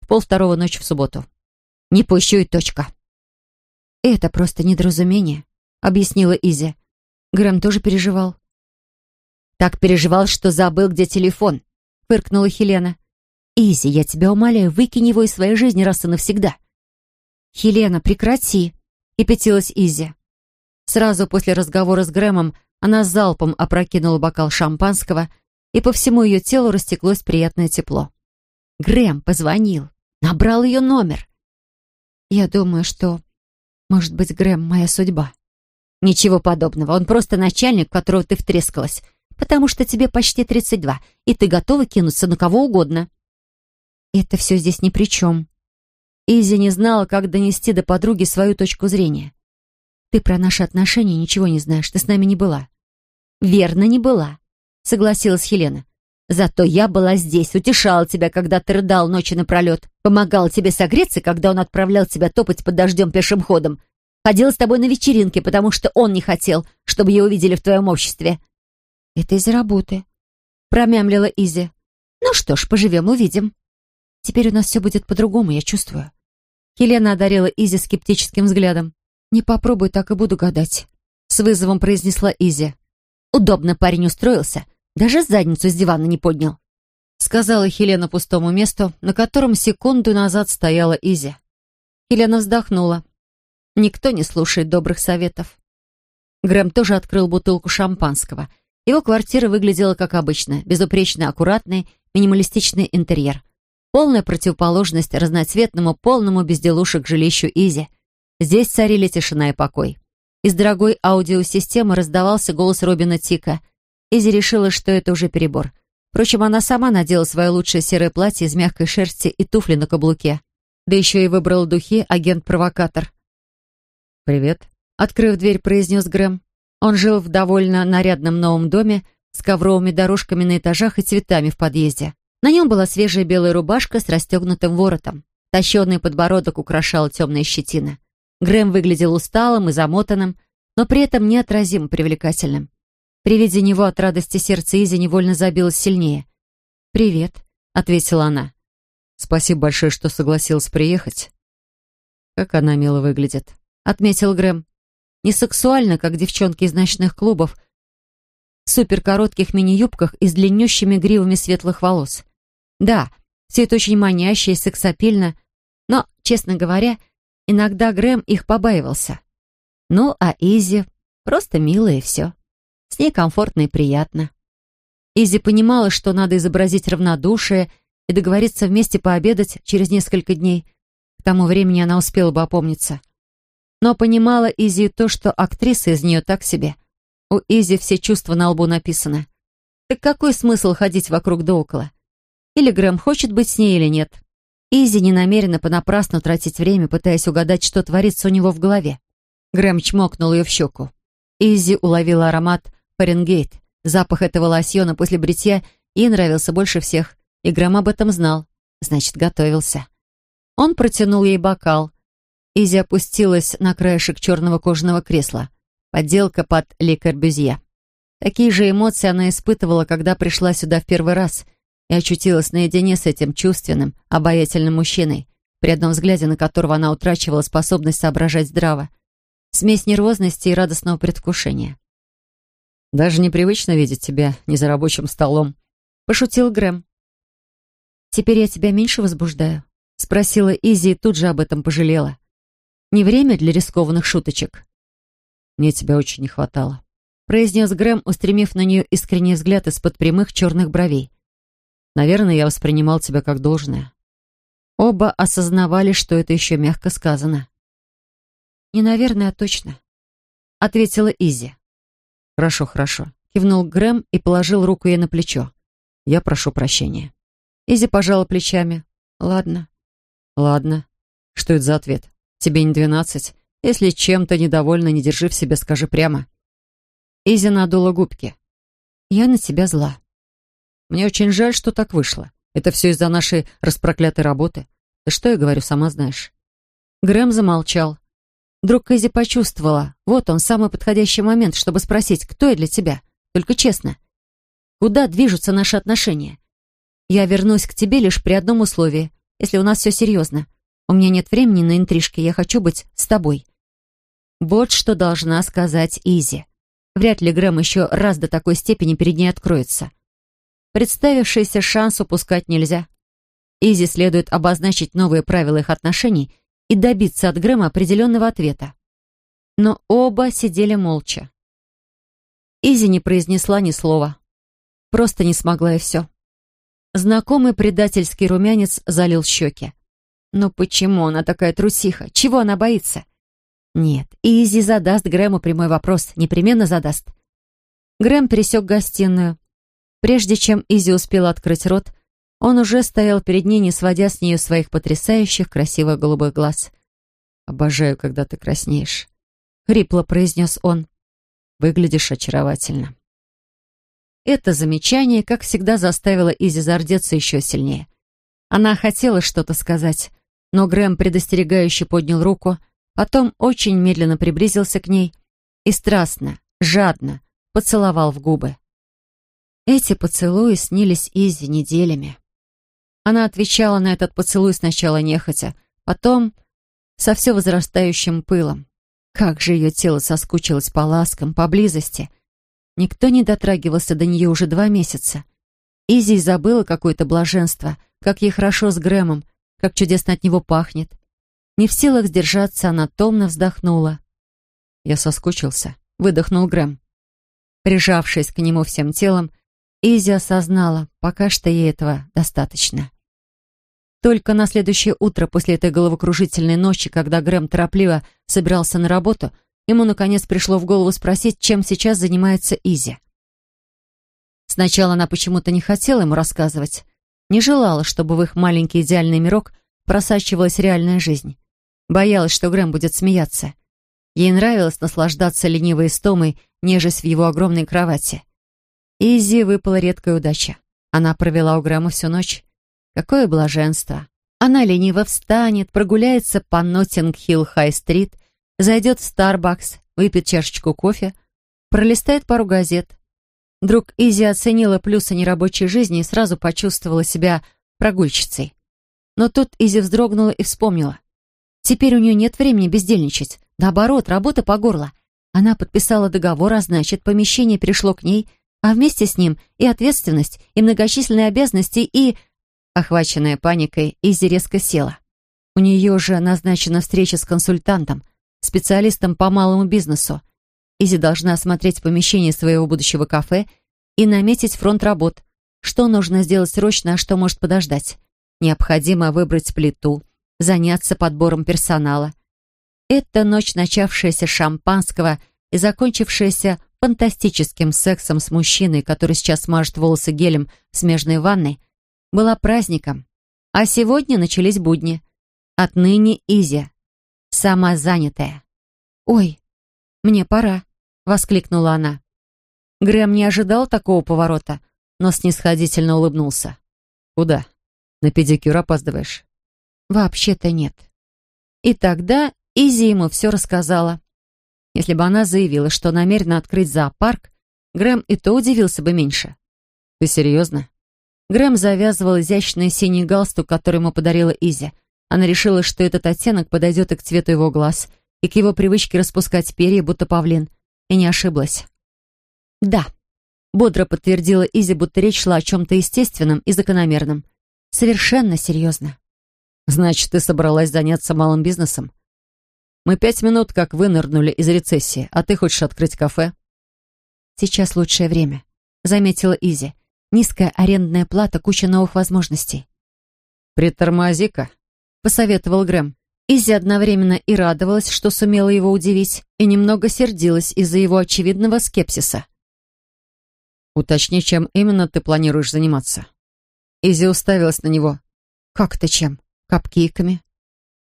Speaker 2: в полвторого ночи в субботу. «Не пущу и точка». «Это просто недоразумение», — объяснила Изи. Грэм тоже переживал. «Так переживал, что забыл, где телефон», — фыркнула Хелена. «Изи, я тебя умоляю, выкинь его из своей жизни раз и навсегда». «Хелена, прекрати», — кипятилась Изи. Сразу после разговора с Грэмом она залпом опрокинула бокал шампанского, и по всему ее телу растеклось приятное тепло. Грэм позвонил, набрал ее номер. «Я думаю, что Может быть, Грэм — моя судьба? Ничего подобного. Он просто начальник, в которого ты втрескалась. Потому что тебе почти 32, и ты готова кинуться на кого угодно. Это все здесь ни при чем. Изи не знала, как донести до подруги свою точку зрения. Ты про наши отношения ничего не знаешь, ты с нами не была. Верно, не была, согласилась Хелена. Зато я была здесь, утешала тебя, когда ты рыдал ночи напролет, помогала тебе согреться, когда он отправлял тебя топать под дождем пешим ходом, ходила с тобой на вечеринке, потому что он не хотел, чтобы ее увидели в твоем обществе. Это из-за работы, промямлила Изи. Ну что ж, поживем, увидим. Теперь у нас все будет по-другому, я чувствую. Хелена одарила Изи скептическим взглядом. «Не попробуй, так и буду гадать», — с вызовом произнесла Изи. «Удобно парень устроился, даже задницу с дивана не поднял», — сказала Хелена пустому месту, на котором секунду назад стояла Изи. Хелена вздохнула. Никто не слушает добрых советов. Грэм тоже открыл бутылку шампанского. Его квартира выглядела как обычно, безупречно аккуратный, минималистичный интерьер. Полная противоположность разноцветному, полному безделушек жилищу Изи. Здесь царили тишина и покой. Из дорогой аудиосистемы раздавался голос Робина Тика. Изи решила, что это уже перебор. Впрочем, она сама надела свое лучшее серое платье из мягкой шерсти и туфли на каблуке. Да еще и выбрал духи агент-провокатор. «Привет», — открыв дверь, произнес Грэм. Он жил в довольно нарядном новом доме с ковровыми дорожками на этажах и цветами в подъезде. На нем была свежая белая рубашка с расстегнутым воротом. Тощенный подбородок украшал темная щетина. Грэм выглядел усталым и замотанным, но при этом неотразимо привлекательным. При виде него от радости сердце Изи невольно забилось сильнее. «Привет», — ответила она. «Спасибо большое, что согласилась приехать». «Как она мило выглядит», — отметил Грэм. «Не сексуально, как девчонки из ночных клубов, в суперкоротких мини-юбках и с длиннющими гривами светлых волос. Да, все это очень маняще и сексапильно, но, честно говоря, иногда Грэм их побаивался. Ну, а Изи просто милая и все. С ней комфортно и приятно. Изи понимала, что надо изобразить равнодушие и договориться вместе пообедать через несколько дней. К тому времени она успела бы опомниться. Но понимала Изи то, что актриса из нее так себе. У Изи все чувства на лбу написаны. Так какой смысл ходить вокруг да около? Или Грэм хочет быть с ней или нет. Изи не намерена понапрасну тратить время, пытаясь угадать, что творится у него в голове. Грэм чмокнул ее в щеку. Изи уловила аромат Фаренгейт. Запах этого лосьона после бритья ей нравился больше всех, и Грэм об этом знал. Значит, готовился. Он протянул ей бокал. Изи опустилась на краешек черного кожаного кресла. Подделка под Ле Корбюзье. Такие же эмоции она испытывала, когда пришла сюда в первый раз — и очутилась наедине с этим чувственным, обаятельным мужчиной, при одном взгляде на которого она утрачивала способность соображать здраво. Смесь нервозности и радостного предвкушения. «Даже непривычно видеть тебя не за рабочим столом», — пошутил Грэм. «Теперь я тебя меньше возбуждаю?» — спросила Изи и тут же об этом пожалела. «Не время для рискованных шуточек». «Мне тебя очень не хватало», — произнес Грэм, устремив на нее искренний взгляд из-под прямых черных бровей. Наверное, я воспринимал тебя как должное. Оба осознавали, что это еще мягко сказано. «Не наверное, а точно», — ответила Изи. «Хорошо, хорошо», — кивнул Грэм и положил руку ей на плечо. «Я прошу прощения». Изи пожала плечами. «Ладно». «Ладно. Что это за ответ? Тебе не двенадцать? Если чем-то недовольна, не держи в себе, скажи прямо». Изи надула губки. «Я на тебя зла». Мне очень жаль, что так вышло. Это все из-за нашей распроклятой работы. Да что я говорю, сама знаешь». Грэм замолчал. Вдруг Кэзи почувствовала. Вот он, самый подходящий момент, чтобы спросить, кто я для тебя. Только честно. Куда движутся наши отношения? Я вернусь к тебе лишь при одном условии, если у нас все серьезно. У меня нет времени на интрижки, я хочу быть с тобой. Вот что должна сказать Изи. Вряд ли Грэм еще раз до такой степени перед ней откроется. Представившийся шанс упускать нельзя. Изи следует обозначить новые правила их отношений и добиться от Грэма определенного ответа. Но оба сидели молча. Изи не произнесла ни слова. Просто не смогла и все. Знакомый предательский румянец залил щеки. Но почему она такая трусиха? Чего она боится? Нет, Изи задаст Грэму прямой вопрос, непременно задаст. Грэм пересек гостиную. Прежде чем Изи успела открыть рот, он уже стоял перед ней, не сводя с нее своих потрясающе красивых голубых глаз. «Обожаю, когда ты краснеешь», — хрипло произнес он. «Выглядишь очаровательно». Это замечание, как всегда, заставило Изи зардеться еще сильнее. Она хотела что-то сказать, но Грэм предостерегающе поднял руку, потом очень медленно приблизился к ней и страстно, жадно поцеловал в губы. Эти поцелуи снились Изи неделями. Она отвечала на этот поцелуй сначала нехотя, потом со все возрастающим пылом. Как же ее тело соскучилось по ласкам, по близости. Никто не дотрагивался до нее уже два месяца. Изи забыла какое-то блаженство, как ей хорошо с Грэмом, как чудесно от него пахнет. Не в силах сдержаться, она томно вздохнула. «Я соскучился», — выдохнул Грэм. Прижавшись к нему всем телом, Изи осознала, пока что ей этого достаточно. Только на следующее утро после этой головокружительной ночи, когда Грэм торопливо собирался на работу, ему наконец пришло в голову спросить, чем сейчас занимается Изи. Сначала она почему-то не хотела ему рассказывать, не желала, чтобы в их маленький идеальный мирок просачивалась реальная жизнь. Боялась, что Грэм будет смеяться. Ей нравилось наслаждаться ленивой истомой, нежесть в его огромной кровати. Изи выпала редкая удача. Она провела у Грэма всю ночь. Какое блаженство! Она лениво встанет, прогуляется по Ноттинг-Хилл-Хай-Стрит, зайдет в Старбакс, выпьет чашечку кофе, пролистает пару газет. Вдруг Изи оценила плюсы нерабочей жизни и сразу почувствовала себя прогульщицей. Но тут Изи вздрогнула и вспомнила. Теперь у нее нет времени бездельничать. Наоборот, работа по горло. Она подписала договор, а значит, помещение перешло к ней — а вместе с ним и ответственность, и многочисленные обязанности, и... Охваченная паникой, Изи резко села. У нее же назначена встреча с консультантом, специалистом по малому бизнесу. Изи должна осмотреть помещение своего будущего кафе и наметить фронт работ. Что нужно сделать срочно, а что может подождать? Необходимо выбрать плиту, заняться подбором персонала. Это ночь, начавшаяся с шампанского и закончившаяся фантастическим сексом с мужчиной, который сейчас мажет волосы гелем в смежной ванной, была праздником. А сегодня начались будни. Отныне Изи. Сама занятая. «Ой, мне пора», — воскликнула она. Грэм не ожидал такого поворота, но снисходительно улыбнулся. «Куда? На педикюр опаздываешь?» «Вообще-то нет». И тогда Изи ему все рассказала. Если бы она заявила, что намерена открыть зоопарк, Грэм и то удивился бы меньше. «Ты серьезно?» Грэм завязывал изящный синий галстук, который ему подарила Изи. Она решила, что этот оттенок подойдет и к цвету его глаз, и к его привычке распускать перья, будто павлин. И не ошиблась. «Да», — бодро подтвердила Изи, будто речь шла о чем-то естественном и закономерном. «Совершенно серьезно». «Значит, ты собралась заняться малым бизнесом?» Мы пять минут как вынырнули из рецессии, а ты хочешь открыть кафе?» «Сейчас лучшее время», — заметила Изи. «Низкая арендная плата, куча новых возможностей».
Speaker 3: «Притормози-ка», — посоветовал Грэм. Изи одновременно и радовалась, что сумела его удивить, и немного сердилась из-за его очевидного скепсиса. «Уточни, чем именно ты планируешь заниматься?» Изи уставилась на него. «Как-то чем? Капкейками?»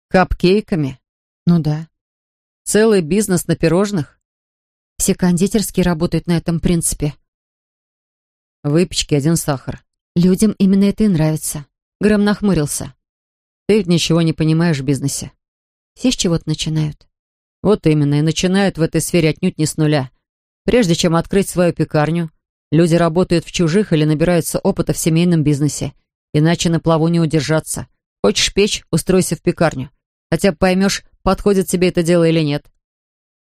Speaker 3: «Капкейками?» Ну да. Целый бизнес на пирожных? Все кондитерские работают на этом принципе. Выпечки один сахар. Людям именно это и нравится. Грэм нахмурился. Ты ничего не понимаешь в бизнесе. Все с чего-то начинают. Вот именно, и начинают в этой сфере отнюдь не с нуля. Прежде чем открыть свою пекарню, люди работают в чужих или набираются опыта в семейном бизнесе. Иначе на плаву не удержаться. Хочешь печь, устройся в пекарню. Хотя поймешь, подходит тебе это дело или нет.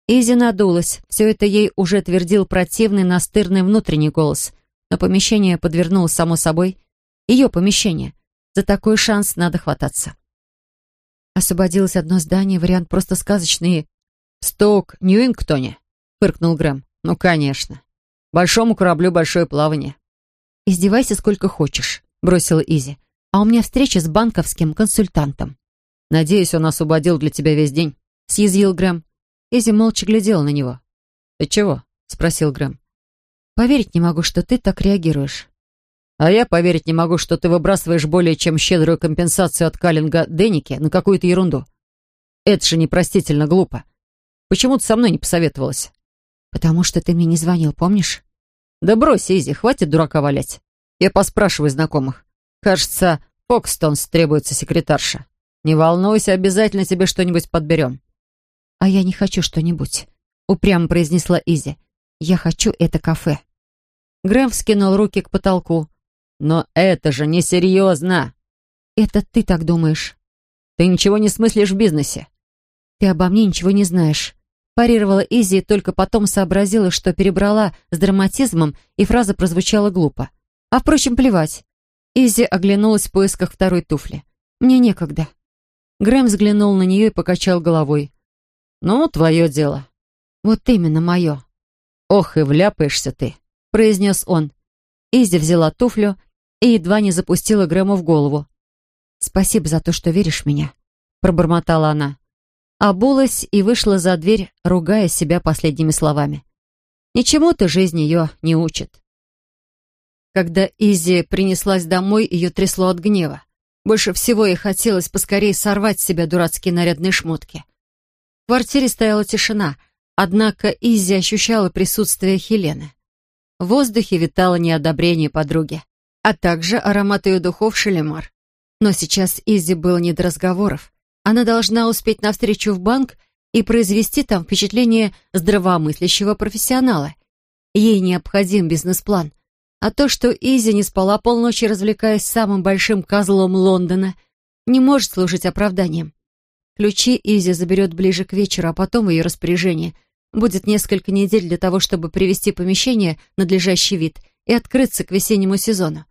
Speaker 3: Изи надулась. Все это ей уже твердил противный, настырный внутренний голос. Но помещение подвернулось само собой. Ее помещение. За такой шанс надо хвататься. Освободилось одно здание, вариант просто сказочный. «Сток Ньюингтоне?» — фыркнул Грэм. «Ну, конечно. Большому кораблю большое плавание». «Издевайся сколько хочешь», — бросила Изи. «А у меня встреча с банковским консультантом». «Надеюсь, он освободил для тебя весь день», — съязвил Грэм.
Speaker 2: Изи молча глядела на него.
Speaker 3: «Ты чего?» — спросил Грэм.
Speaker 2: «Поверить не могу, что ты так реагируешь».
Speaker 3: «А я поверить не могу, что ты выбрасываешь более чем щедрую компенсацию от Каллинга Деннике на какую-то ерунду. Это же непростительно глупо. Почему ты со мной не посоветовалась?»
Speaker 2: «Потому что ты мне не звонил, помнишь?»
Speaker 3: «Да брось, Изи, хватит дурака валять. Я поспрашиваю знакомых. Кажется, Фокстонс требуется секретарша. Не волнуйся, обязательно тебе что-нибудь подберем».
Speaker 2: «А я не хочу что-нибудь», — упрямо произнесла Изи. «Я хочу это кафе».
Speaker 3: Грэм вскинул руки к потолку. «Но это же несерьезно!»
Speaker 2: «Это ты так думаешь?»
Speaker 3: «Ты ничего не смыслишь в бизнесе».
Speaker 2: «Ты обо мне ничего не знаешь», — парировала Изи и только потом сообразила, что перебрала с драматизмом, и фраза прозвучала глупо. А, впрочем, плевать. Изи оглянулась в поисках второй туфли. «Мне некогда». Грэм взглянул на нее и покачал головой.
Speaker 3: «Ну, твое дело».
Speaker 2: «Вот именно мое».
Speaker 3: «Ох, и вляпаешься ты», — произнес он.
Speaker 2: Изи взяла туфлю и едва не запустила Грэму в голову. «Спасибо за то, что веришь в меня», — пробормотала она. Обулась и вышла за дверь, ругая себя последними словами. Ничему-то жизнь ее не учит. Когда Изи принеслась домой, ее трясло от гнева. Больше всего ей хотелось поскорее сорвать с себя дурацкие нарядные шмотки. В квартире стояла тишина, однако Изи ощущала присутствие Хелены. В воздухе витало неодобрение подруги, а также аромат ее духов Шалимар. Но сейчас Изи было не до разговоров. Она должна успеть на встречу в банк и произвести там впечатление здравомыслящего профессионала. Ей необходим бизнес-план. А то, что Изи не спала полночи, развлекаясь с самым большим козлом Лондона, не может служить оправданием. Ключи Изи заберет ближе к вечеру, а потом в ее распоряжении будет несколько недель для того, чтобы привести помещение в надлежащий вид и открыться к весеннему сезону.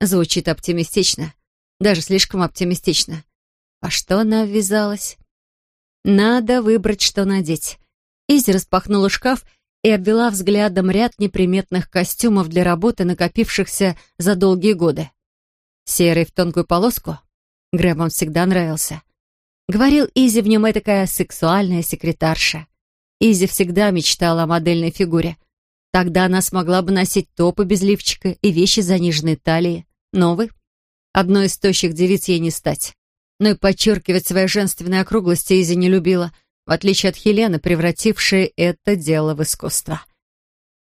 Speaker 2: Звучит оптимистично, даже слишком оптимистично. А что она ввязалась? Надо выбрать, что надеть. Изи распахнула шкаф и обвела взглядом ряд неприметных костюмов для работы, накопившихся за долгие годы. Серый в тонкую полоску. Грэму он всегда нравился. Говорил Изи в нем такая сексуальная секретарша. Изи всегда мечтала о модельной фигуре. Тогда она смогла бы носить топы без лифчика и вещи с заниженной талией. Но увы. Одной из тощих девиц ей не стать. Но и подчеркивать свои женственные округлости Изи не любила — в отличие от Хелены, превратившей это дело в искусство.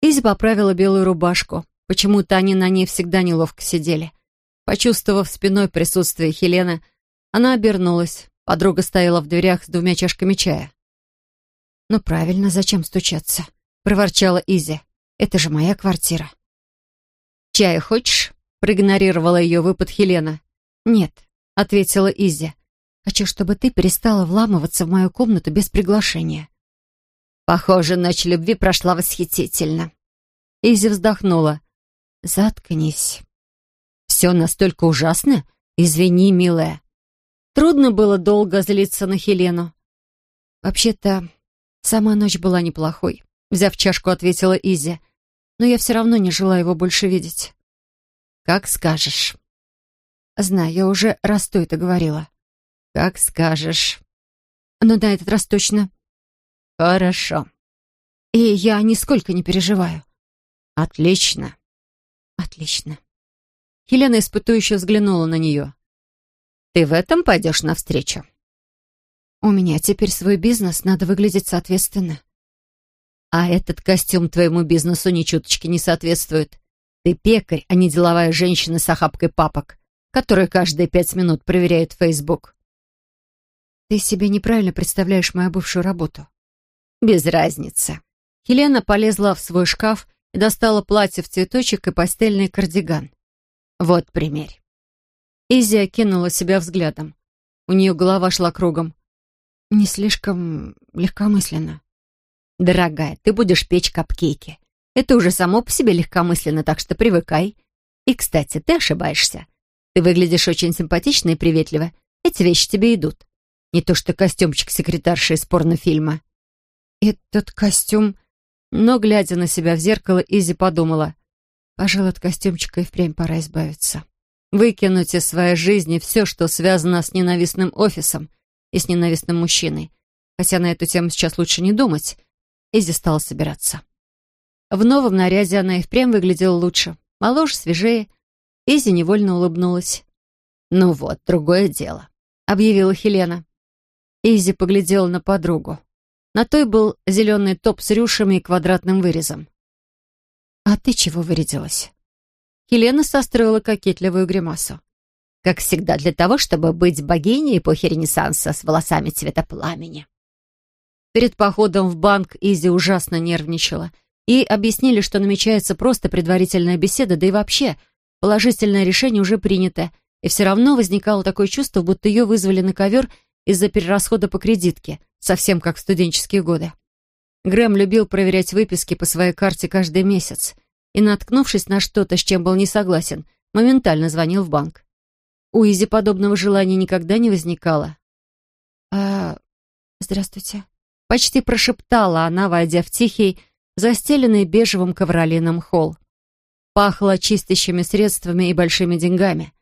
Speaker 2: Изи поправила белую рубашку. Почему-то они на ней всегда неловко сидели. Почувствовав спиной присутствие Хелены, она обернулась. Подруга стояла в дверях с двумя чашками чая. «Ну правильно, зачем стучаться?» — проворчала Изи. «Это же моя квартира». «Чая хочешь?» — проигнорировала ее выпад Хелена. «Нет», — ответила Изи. Хочу, чтобы ты перестала вламываться в мою комнату без приглашения».
Speaker 1: «Похоже, ночь любви прошла восхитительно».
Speaker 2: Изи вздохнула. «Заткнись».
Speaker 1: «Все настолько ужасно? Извини, милая».
Speaker 2: Трудно было долго злиться на Хелену. «Вообще-то, сама ночь была неплохой», — взяв чашку, ответила Изи. «Но я все равно не желаю его больше видеть».
Speaker 1: «Как скажешь».
Speaker 2: «Знаю, я уже раз то это говорила».
Speaker 1: «Как скажешь».
Speaker 2: «Но на этот раз точно».
Speaker 1: «Хорошо».
Speaker 2: «И я нисколько не переживаю».
Speaker 1: «Отлично».
Speaker 2: «Отлично». Хелена испытующе взглянула на нее.
Speaker 1: «Ты в этом пойдешь навстречу?»
Speaker 2: «У меня теперь свой бизнес, надо выглядеть соответственно».
Speaker 1: «А этот костюм твоему бизнесу ни чуточки не соответствует. Ты пекарь, а не деловая женщина с охапкой папок, которая каждые пять минут проверяет Facebook».
Speaker 2: Ты себе неправильно представляешь мою бывшую работу.
Speaker 1: Без разницы.
Speaker 2: Хелена полезла в свой шкаф и достала платье в цветочек и постельный кардиган.
Speaker 1: Вот примерь.
Speaker 2: Изи окинула себя взглядом. У нее голова шла кругом. Не слишком легкомысленно.
Speaker 1: Дорогая, ты будешь печь капкейки. Это уже само по себе легкомысленно, так что привыкай. И, кстати, ты ошибаешься. Ты выглядишь очень симпатично и приветливо. Эти вещи тебе идут. Не то что костюмчик секретарши из порнофильма.
Speaker 2: Этот костюм... Но, глядя на себя в зеркало, Изи подумала. Пожалуй, от костюмчика и впрямь пора избавиться. Выкинуть из своей жизни все, что связано с ненавистным офисом и с ненавистным мужчиной. хотя на эту тему сейчас лучше не думать. Изи стала собираться. В новом наряде она и впрямь выглядела лучше. Моложе, свежее. Изи невольно улыбнулась.
Speaker 1: «Ну вот, другое дело», — объявила Хелена.
Speaker 2: Изи поглядела на подругу. На той был зеленый топ с рюшами и квадратным вырезом. «А ты чего вырядилась?» Хелена состроила кокетливую гримасу.
Speaker 1: «Как всегда, для того, чтобы быть богиней эпохи Ренессанса с волосами цвета пламени».
Speaker 2: Перед походом в банк Изи ужасно нервничала. Ей объяснили, что намечается просто предварительная беседа, да и вообще, положительное решение уже принято, и все равно возникало такое чувство, будто ее вызвали на ковер из-за перерасхода по кредитке, совсем как в студенческие годы. Грэм любил проверять выписки по своей карте каждый месяц и, наткнувшись на что-то, с чем был не согласен, моментально звонил в банк. У Изи подобного желания никогда не возникало. «А... здравствуйте», — почти прошептала она, войдя в тихий, застеленный бежевым ковролином холл. Пахло чистящими средствами и большими деньгами.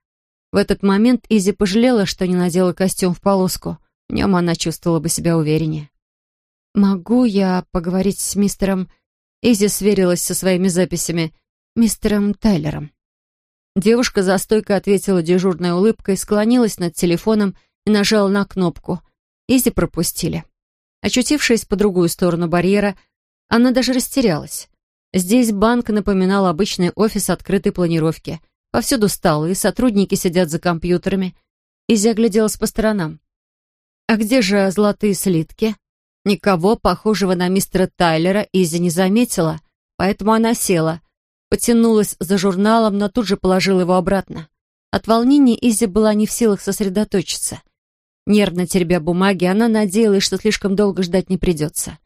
Speaker 2: В этот момент Изи пожалела, что не надела костюм в полоску. В нем она чувствовала бы себя увереннее. «Могу я поговорить с мистером...» Изи сверилась со своими записями. «Мистером Тайлером». Девушка за стойкой ответила дежурной улыбкой, склонилась над телефоном и нажала на кнопку. Изи пропустили. Очутившись по другую сторону барьера, она даже растерялась. Здесь банк напоминал обычный офис открытой планировки — Повсюду столы, сотрудники сидят за компьютерами. Изи огляделась по сторонам. А где же золотые слитки? Никого, похожего на мистера Тайлера, Изи не заметила, поэтому она села, потянулась за журналом, но тут же положила его обратно. От волнения Изи была не в силах сосредоточиться. Нервно теребя бумаги, она надеялась, что слишком долго ждать не придется.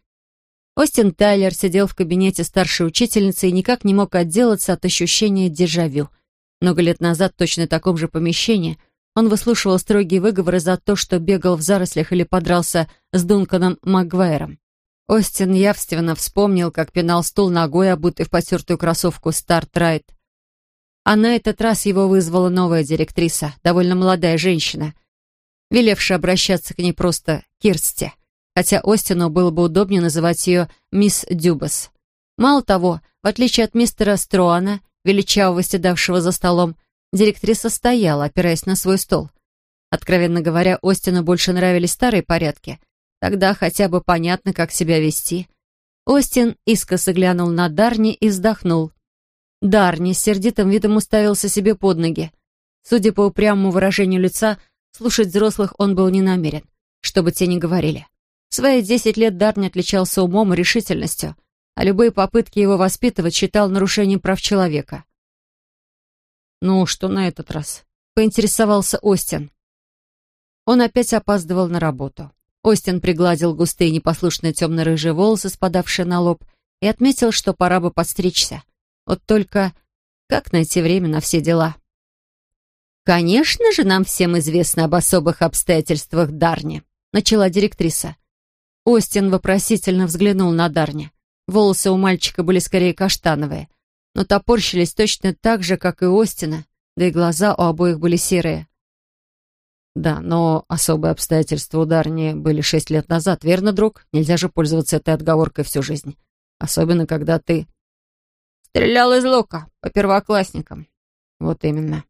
Speaker 2: Остин Тайлер сидел в кабинете старшей учительницы и никак не мог отделаться от ощущения дежавю — много лет назад, точно в таком же помещении, он выслушивал строгие выговоры за то, что бегал в зарослях или подрался с Дунканом Магуайром. Остин явственно вспомнил, как пинал стул ногой, обутый в потертую кроссовку «Стартрайт». А на этот раз его вызвала новая директриса, довольно молодая женщина, велевшая обращаться к ней просто Кирсти, хотя Остину было бы удобнее называть ее мисс Дюбас. Мало того, в отличие от мистера Строана, величавого седавшего за столом, директриса стояла, опираясь на свой стол. Откровенно говоря, Остину больше нравились старые порядки. Тогда хотя бы понятно, как себя вести. Остин искоса глянул на Дарни и вздохнул. Дарни с сердитым видом уставился себе под ноги. Судя по упрямому выражению лица, слушать взрослых он был не намерен, чтобы те не говорили. В свои десять лет Дарни отличался умом и решительностью а любые попытки его воспитывать считал нарушением прав человека. «Ну, что на этот раз?» — поинтересовался Остин. Он опять опаздывал на работу. Остин пригладил густые непослушные темно-рыжие волосы, спадавшие на лоб, и отметил, что пора бы подстричься. Вот только как найти время на все дела? «Конечно же, нам всем известно об особых обстоятельствах Дарни», — начала директриса. Остин вопросительно взглянул на Дарни. Волосы у мальчика были скорее каштановые, но топорщились точно так же, как и Остина, да и глаза у обоих были серые. «Да, но особые обстоятельства у Дарни были шесть лет назад, верно, друг? Нельзя же пользоваться этой отговоркой всю жизнь. Особенно, когда ты...» «Стрелял из лука по первоклассникам». «Вот именно».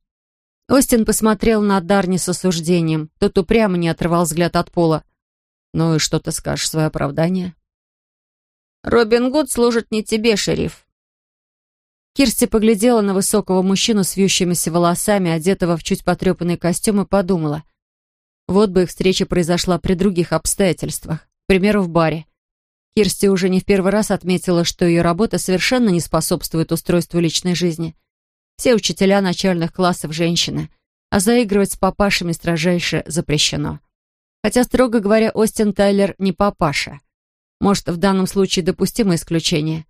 Speaker 2: Остин посмотрел на Дарни с осуждением. Тот упрямо не отрывал взгляд от пола. «Ну и что ты скажешь, свое оправдание?» Робин Гуд служит не тебе, шериф». Кирсти поглядела на высокого мужчину с вьющимися волосами, одетого в чуть потрепанный костюм, и подумала. Вот бы их встреча произошла при других обстоятельствах. К примеру, в баре. Кирсти уже не в первый раз отметила, что ее работа совершенно не способствует устройству личной жизни. Все учителя начальных классов женщины, а заигрывать с папашами строжайше запрещено. Хотя, строго говоря, Остин Тайлер не папаша. Может, в данном случае допустимо исключение.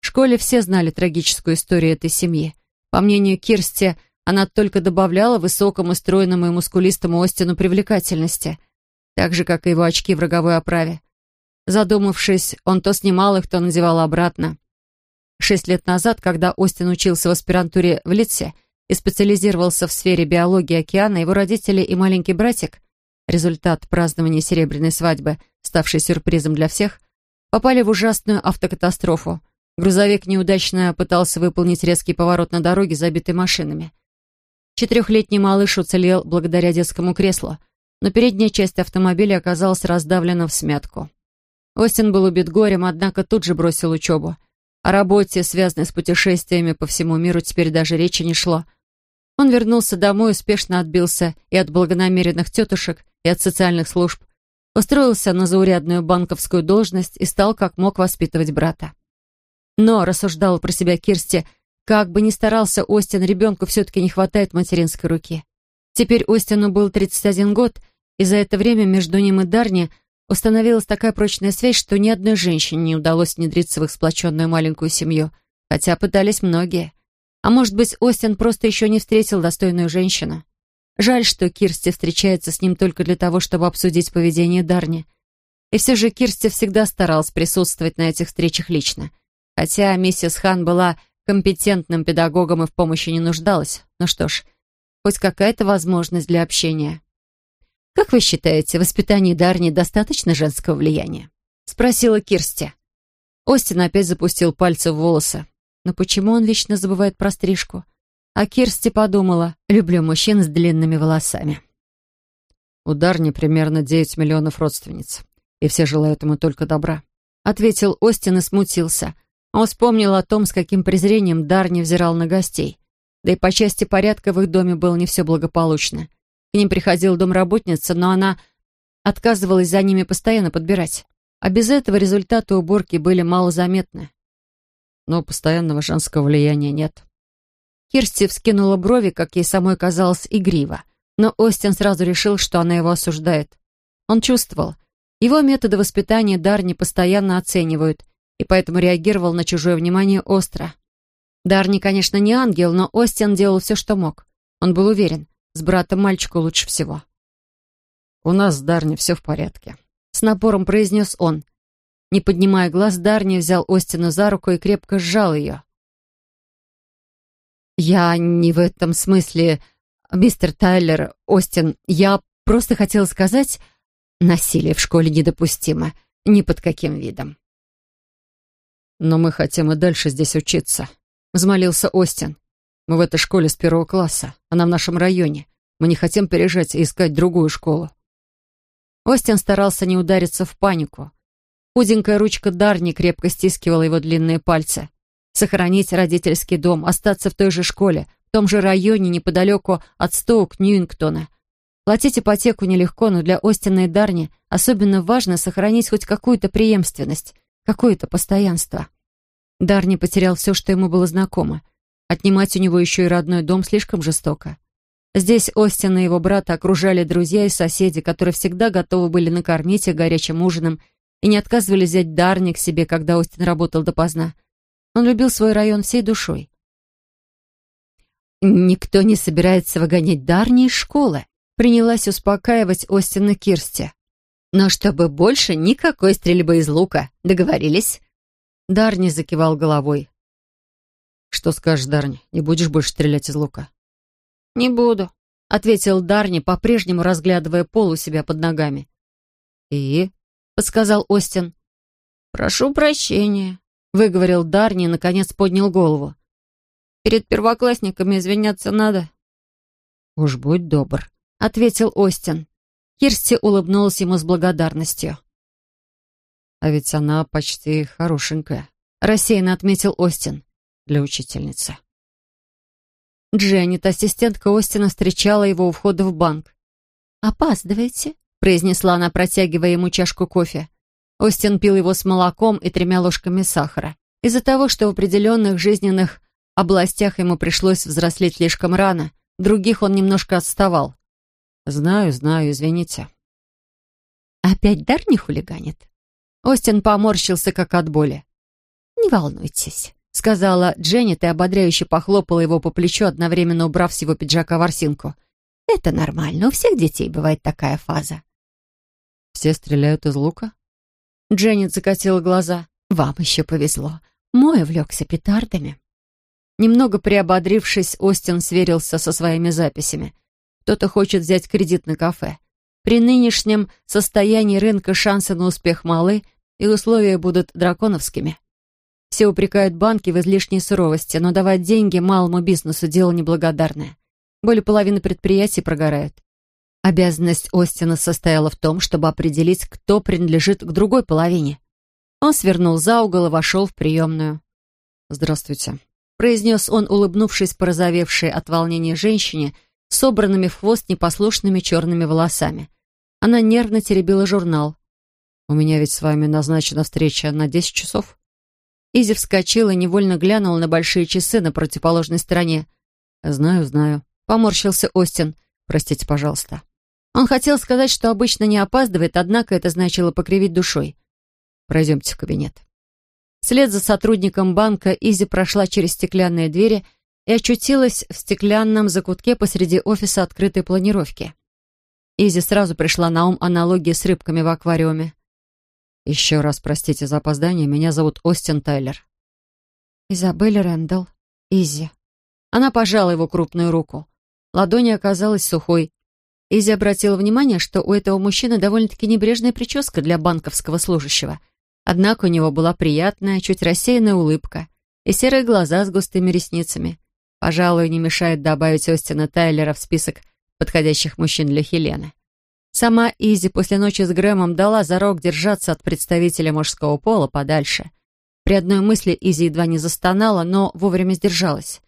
Speaker 2: В школе все знали трагическую историю этой семьи. По мнению Кирсти, она только добавляла высокому, стройному и мускулистому Остину привлекательности, так же, как и его очки в роговой оправе. Задумавшись, он то снимал их, то надевал обратно. Шесть лет назад, когда Остин учился в аспирантуре в Литсе и специализировался в сфере биологии океана, его родители и маленький братик, результат празднования серебряной свадьбы – ставший сюрпризом для всех, попали в ужасную автокатастрофу. Грузовик неудачно пытался выполнить резкий поворот на дороге, забитой машинами. Четырехлетний малыш уцелел благодаря детскому креслу, но передняя часть автомобиля оказалась раздавлена в смятку. Остин был убит горем, однако тут же бросил учебу. О работе, связанной с путешествиями по всему миру, теперь даже речи не шло. Он вернулся домой, успешно отбился и от благонамеренных тетушек, и от социальных служб, устроился на заурядную банковскую должность и стал как мог воспитывать брата. Но, рассуждал про себя Кирсти, как бы ни старался Остин, ребенку все-таки не хватает материнской руки. Теперь Остину был 31 год, и за это время между ним и Дарни установилась такая прочная связь, что ни одной женщине не удалось внедриться в их сплоченную маленькую семью, хотя пытались многие. А может быть, Остин просто еще не встретил достойную женщину. Жаль, что Кирсти встречается с ним только для того, чтобы обсудить поведение Дарни. И все же Кирсти всегда старалась присутствовать на этих встречах лично. Хотя миссис Хан была компетентным педагогом и в помощи не нуждалась. Ну что ж, хоть какая-то возможность для общения. «Как вы считаете, воспитание Дарни достаточно женского влияния?» — спросила Кирсти. Остин опять запустил пальцы в волосы. Но почему он вечно забывает про стрижку? А Кирсти подумала, люблю мужчин с длинными волосами.
Speaker 3: У Дарни примерно 9 миллионов родственниц, и все желают ему только добра.
Speaker 2: Ответил Остин и смутился. Он вспомнил о том, с каким презрением Дарни взирал на гостей. Да и по части порядка в их доме было не все благополучно. К ним приходила домработница, но она отказывалась за ними постоянно подбирать. А без этого результаты уборки были малозаметны.
Speaker 3: Но постоянного женского влияния нет.
Speaker 2: Кирсти вскинула брови, как ей самой казалось, игриво. Но Остин сразу решил, что она его осуждает. Он чувствовал. Его методы воспитания Дарни постоянно оценивают, и поэтому реагировал на чужое внимание остро. Дарни, конечно, не ангел, но Остин делал все, что мог. Он был уверен, с братом мальчику лучше всего.
Speaker 3: «У нас с Дарни все в порядке», —
Speaker 2: с напором произнес он. Не поднимая глаз, Дарни взял Остина за руку и крепко сжал ее. «Я не в этом смысле, мистер Тайлер, Остин. Я просто хотела сказать, насилие в школе недопустимо. Ни под каким видом».
Speaker 3: «Но мы хотим и дальше здесь учиться», — взмолился Остин. «Мы в этой школе с первого класса. Она в нашем районе. Мы не хотим переезжать и искать другую школу».
Speaker 2: Остин старался не удариться в панику. Худенькая ручка Дарни крепко стискивала его длинные пальцы сохранить родительский дом, остаться в той же школе, в том же районе неподалеку от Стоук, Ньюингтона. Платить ипотеку нелегко, но для Остина и Дарни особенно важно сохранить хоть какую-то преемственность, какое-то постоянство. Дарни потерял все, что ему было знакомо. Отнимать у него еще и родной дом слишком жестоко. Здесь Остина и его брата окружали друзья и соседи, которые всегда готовы были накормить их горячим ужином и не отказывались взять Дарни к себе, когда Остин работал допоздна. Он любил свой район всей душой. «Никто не собирается выгонять Дарни из школы», принялась успокаивать Остина Кирсти. «Но чтобы больше никакой стрельбы из лука. Договорились?» Дарни закивал головой.
Speaker 3: «Что скажешь, Дарни? Не будешь больше стрелять из лука?»
Speaker 2: «Не буду», — ответил Дарни, по-прежнему разглядывая пол у себя под ногами.
Speaker 3: «И?»
Speaker 2: — подсказал Остин. «Прошу прощения», выговорил Дарни и, наконец, поднял голову. «Перед первоклассниками извиняться надо».
Speaker 3: «Уж будь добр», —
Speaker 2: ответил Остин. Кирсти улыбнулась ему с благодарностью.
Speaker 3: «А ведь она почти хорошенькая», —
Speaker 2: рассеянно отметил Остин.
Speaker 3: «Для учительницы».
Speaker 2: Дженнет, ассистентка Остина, встречала его у входа в банк. «Опаздываете?» — произнесла она, протягивая ему чашку кофе. Остин пил его с молоком и тремя ложками сахара. Из-за того, что в определенных жизненных областях ему пришлось взрослеть слишком рано, других он немножко отставал.
Speaker 3: «Знаю, знаю, извините».
Speaker 2: «Опять дар не хулиганит?» Остин поморщился, как от боли. «Не волнуйтесь», — сказала Дженнет и ободряюще похлопала его по плечу, одновременно убрав с его пиджака ворсинку. «Это нормально, у всех детей бывает такая фаза».
Speaker 3: «Все стреляют из лука?»
Speaker 2: Дженнет закатила глаза. «Вам еще повезло. Мой увлекся петардами». Немного приободрившись, Остин сверился со своими записями. Кто-то хочет взять кредит на кафе. При нынешнем состоянии рынка шансы на успех малы, и условия будут драконовскими. Все упрекают банки в излишней суровости, но давать деньги малому бизнесу – дело неблагодарное. Более половины предприятий прогорают. Обязанность Остина состояла в том, чтобы определить, кто принадлежит к другой половине. Он свернул за угол и вошел в приемную.
Speaker 3: «Здравствуйте», —
Speaker 2: произнес он, улыбнувшись порозовевшей от волнения женщине, собранными в хвост непослушными черными волосами. Она нервно теребила журнал.
Speaker 3: «У меня ведь с вами назначена встреча на десять часов».
Speaker 2: Изи вскочила и невольно глянула на большие часы на противоположной стороне.
Speaker 3: «Знаю, знаю», — поморщился Остин. «Простите, пожалуйста».
Speaker 2: Он хотел сказать, что обычно не опаздывает, однако это значило покривить душой.
Speaker 3: «Пройдемте в кабинет».
Speaker 2: Вслед за сотрудником банка Изи прошла через стеклянные двери и очутилась в стеклянном закутке посреди офиса открытой планировки. Изи сразу пришла на ум аналогия с рыбками в аквариуме.
Speaker 3: «Еще раз простите за опоздание, меня зовут Остин Тайлер».
Speaker 2: «Изабель Рэндалл. Изи». Она пожала его крупную руку. Ладонь оказалась сухой, Изи обратила внимание, что у этого мужчины довольно-таки небрежная прическа для банковского служащего. Однако у него была приятная, чуть рассеянная улыбка и серые глаза с густыми ресницами. Пожалуй, не мешает добавить Остина Тайлера в список подходящих мужчин для Хелены. Сама Изи после ночи с Грэмом дала зарок держаться от представителя мужского пола подальше. При одной мысли Изи едва не застонала, но вовремя сдержалась.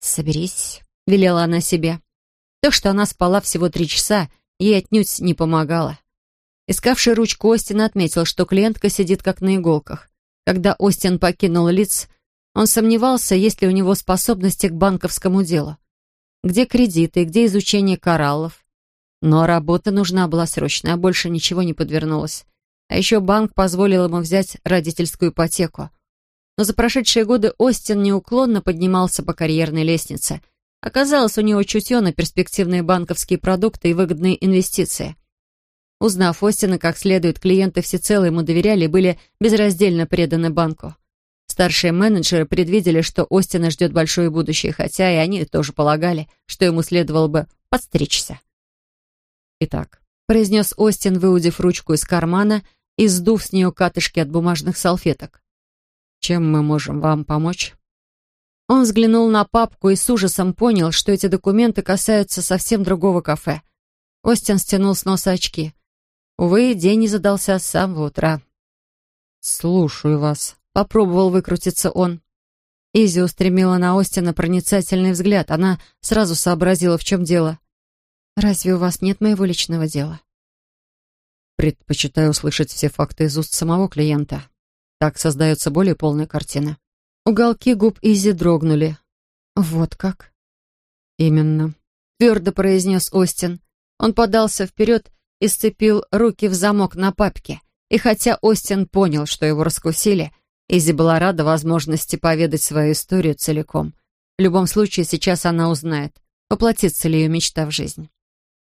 Speaker 2: «Соберись», — велела она себе. То, что она спала всего три часа, ей отнюдь не помогало. Искавший ручку Остин отметил, что клиентка сидит как на иголках. Когда Остин покинул лиц, он сомневался, есть ли у него способности к банковскому делу. Где кредиты, где изучение кораллов. Но работа нужна была срочная, а больше ничего не подвернулось. А еще банк позволил ему взять родительскую ипотеку. Но за прошедшие годы Остин неуклонно поднимался по карьерной лестнице – Оказалось, у него чутье на перспективные банковские продукты и выгодные инвестиции. Узнав Остина как следует, клиенты всецело ему доверяли и были безраздельно преданы банку. Старшие менеджеры предвидели, что Остина ждет большое будущее, хотя и они тоже полагали, что ему следовало бы подстричься.
Speaker 3: «Итак», —
Speaker 2: произнес Остин, выудив ручку из кармана и сдув с нее катышки от бумажных салфеток.
Speaker 3: «Чем мы можем вам помочь?»
Speaker 2: Он взглянул на папку и с ужасом понял, что эти документы касаются совсем другого кафе. Остин стянул с носа очки. Увы, день не задался с самого утра.
Speaker 3: «Слушаю вас», —
Speaker 2: попробовал выкрутиться он. Изи устремила на Остина проницательный взгляд. Она сразу сообразила, в чем дело. «Разве у вас нет моего личного дела?»
Speaker 3: «Предпочитаю услышать все факты из уст самого клиента. Так создается более полная картина».
Speaker 2: Уголки губ Изи дрогнули. «Вот как?»
Speaker 3: «Именно», —
Speaker 2: твердо произнес Остин. Он подался вперед и сцепил руки в замок на папке. И хотя Остин понял, что его раскусили, Изи была рада возможности поведать свою историю целиком. В любом случае, сейчас она узнает, воплотится ли ее мечта в жизнь.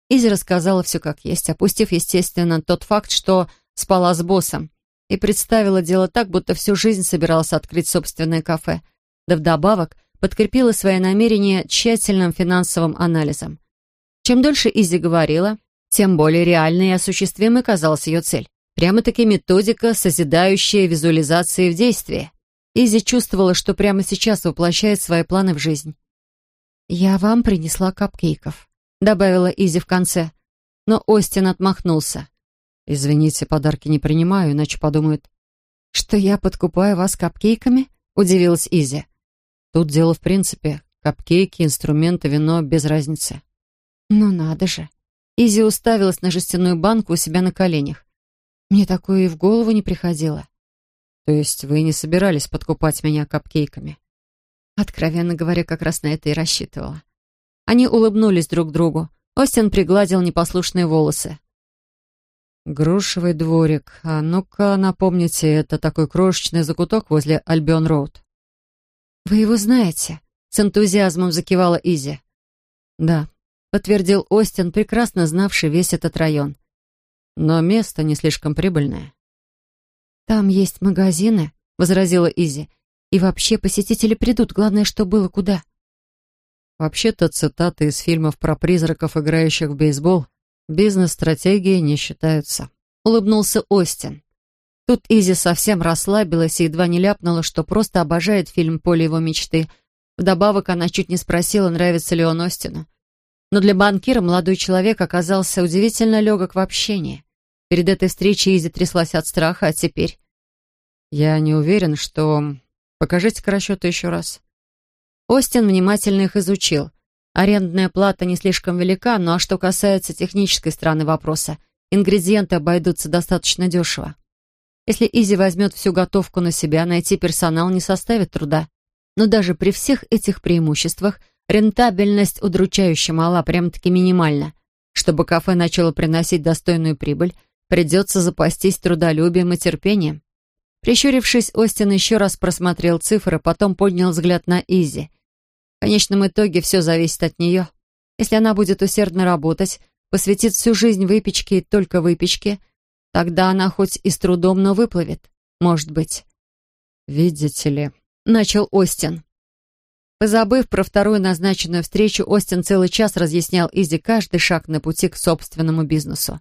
Speaker 2: Изи рассказала все как есть, опустив, естественно, тот факт, что спала с боссом, и представила дело так, будто всю жизнь собиралась открыть собственное кафе. Да вдобавок подкрепила свои намерения тщательным финансовым анализом. Чем дольше Изи говорила, тем более реальной и осуществимой казалась ее цель. Прямо-таки методика, созидающая визуализации в действии. Изи чувствовала, что прямо сейчас воплощает свои планы в жизнь. «Я вам принесла капкейков», — добавила Изи в конце. Но Остин отмахнулся.
Speaker 3: «Извините, подарки не принимаю, иначе подумают...»
Speaker 2: «Что я подкупаю вас капкейками?» — удивилась Изи.
Speaker 3: «Тут дело в принципе. Капкейки, инструменты, вино — без разницы».
Speaker 2: «Ну надо же!» Изи уставилась на жестяную банку у себя на коленях. «Мне такое и в голову не приходило».
Speaker 3: «То есть вы не собирались подкупать меня капкейками?»
Speaker 2: Откровенно говоря, как раз на это и рассчитывала. Они улыбнулись друг другу. Остин пригладил непослушные волосы.
Speaker 3: «Грушевый дворик. А ну-ка, напомните, это такой крошечный закуток возле Альбион-Роуд».
Speaker 2: «Вы его знаете?» — с энтузиазмом закивала Изи.
Speaker 3: «Да», — подтвердил Остин, прекрасно знавший весь этот район. «Но место не слишком прибыльное».
Speaker 2: «Там есть магазины», — возразила Изи. «И вообще посетители придут, главное, что было куда».
Speaker 3: Вообще-то цитаты из фильмов про призраков, играющих в бейсбол, Бизнес-стратегии не считаются.
Speaker 2: Улыбнулся Остин. Тут Изи совсем расслабилась и едва не ляпнула, что просто обожает фильм «Поле его мечты». Вдобавок она чуть не спросила, нравится ли он Остину. Но для банкира молодой человек оказался удивительно легок в общении. Перед этой встречей Изи тряслась от страха, а теперь...
Speaker 3: «Я не уверен, что... Покажите-ка расчеты еще раз».
Speaker 2: Остин внимательно их изучил. Арендная плата не слишком велика, но а что касается технической стороны вопроса, ингредиенты обойдутся достаточно дешево. Если Изи возьмет всю готовку на себя, найти персонал не составит труда. Но даже при всех этих преимуществах рентабельность удручающе мала, прям-таки минимальна. Чтобы кафе начало приносить достойную прибыль, придется запастись трудолюбием и терпением. Прищурившись, Остин еще раз просмотрел цифры, потом поднял взгляд на Изи. В конечном итоге все зависит от нее. Если она будет усердно работать, посвятит всю жизнь выпечке и только выпечке, тогда она хоть и с трудом, но выплывет. Может быть.
Speaker 3: «Видите ли», —
Speaker 2: начал Остин. Позабыв про вторую назначенную встречу, Остин целый час разъяснял Изи каждый шаг на пути к собственному бизнесу.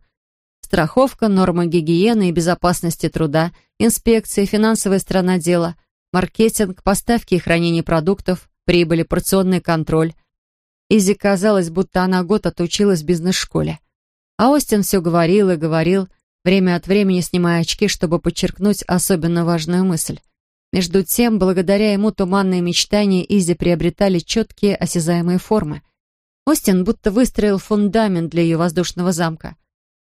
Speaker 2: Страховка, нормы гигиены и безопасности труда, инспекция, финансовая сторона дела, маркетинг, поставки и хранение продуктов, прибыли, порционный контроль. Изи казалось, будто она год отучилась в бизнес-школе. А Остин все говорил и говорил, время от времени снимая очки, чтобы подчеркнуть особенно важную мысль. Между тем, благодаря ему туманные мечтания Изи приобретали четкие осязаемые формы. Остин будто выстроил фундамент для ее воздушного замка.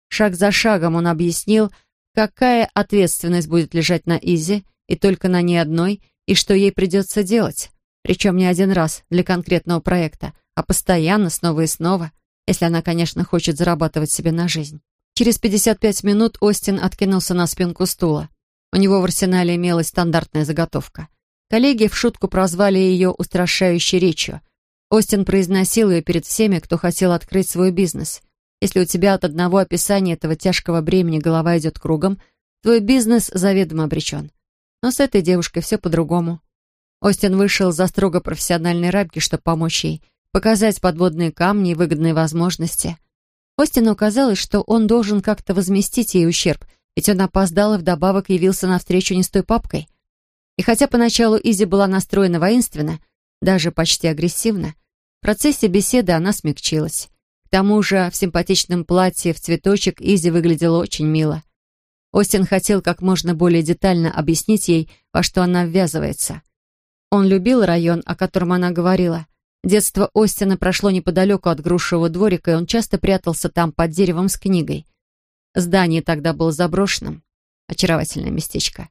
Speaker 2: Шаг за шагом он объяснил, какая ответственность будет лежать на Изи, и только на ней одной, и что ей придется делать. Причем не один раз для конкретного проекта, а постоянно, снова и снова, если она, конечно, хочет зарабатывать себе на жизнь. Через 55 минут Остин откинулся на спинку стула. У него в арсенале имелась стандартная заготовка. Коллеги в шутку прозвали ее устрашающей речью. Остин произносил ее перед всеми, кто хотел открыть свой бизнес. Если у тебя от одного описания этого тяжкого бремени голова идет кругом, твой бизнес заведомо обречен. Но с этой девушкой все по-другому. Остин вышел за строго профессиональной рамки, чтобы помочь ей, показать подводные камни и выгодные возможности. Остину казалось, что он должен как-то возместить ей ущерб, ведь он опоздал и вдобавок явился навстречу не с той папкой. И хотя поначалу Изи была настроена воинственно, даже почти агрессивно, в процессе беседы она смягчилась. К тому же в симпатичном платье в цветочек Изи выглядела очень мило. Остин хотел как можно более детально объяснить ей, во что она ввязывается. Он любил район, о котором она говорила. Детство Остина прошло неподалеку от грушевого дворика, и он часто прятался там под деревом с книгой. Здание тогда было заброшенным. Очаровательное местечко.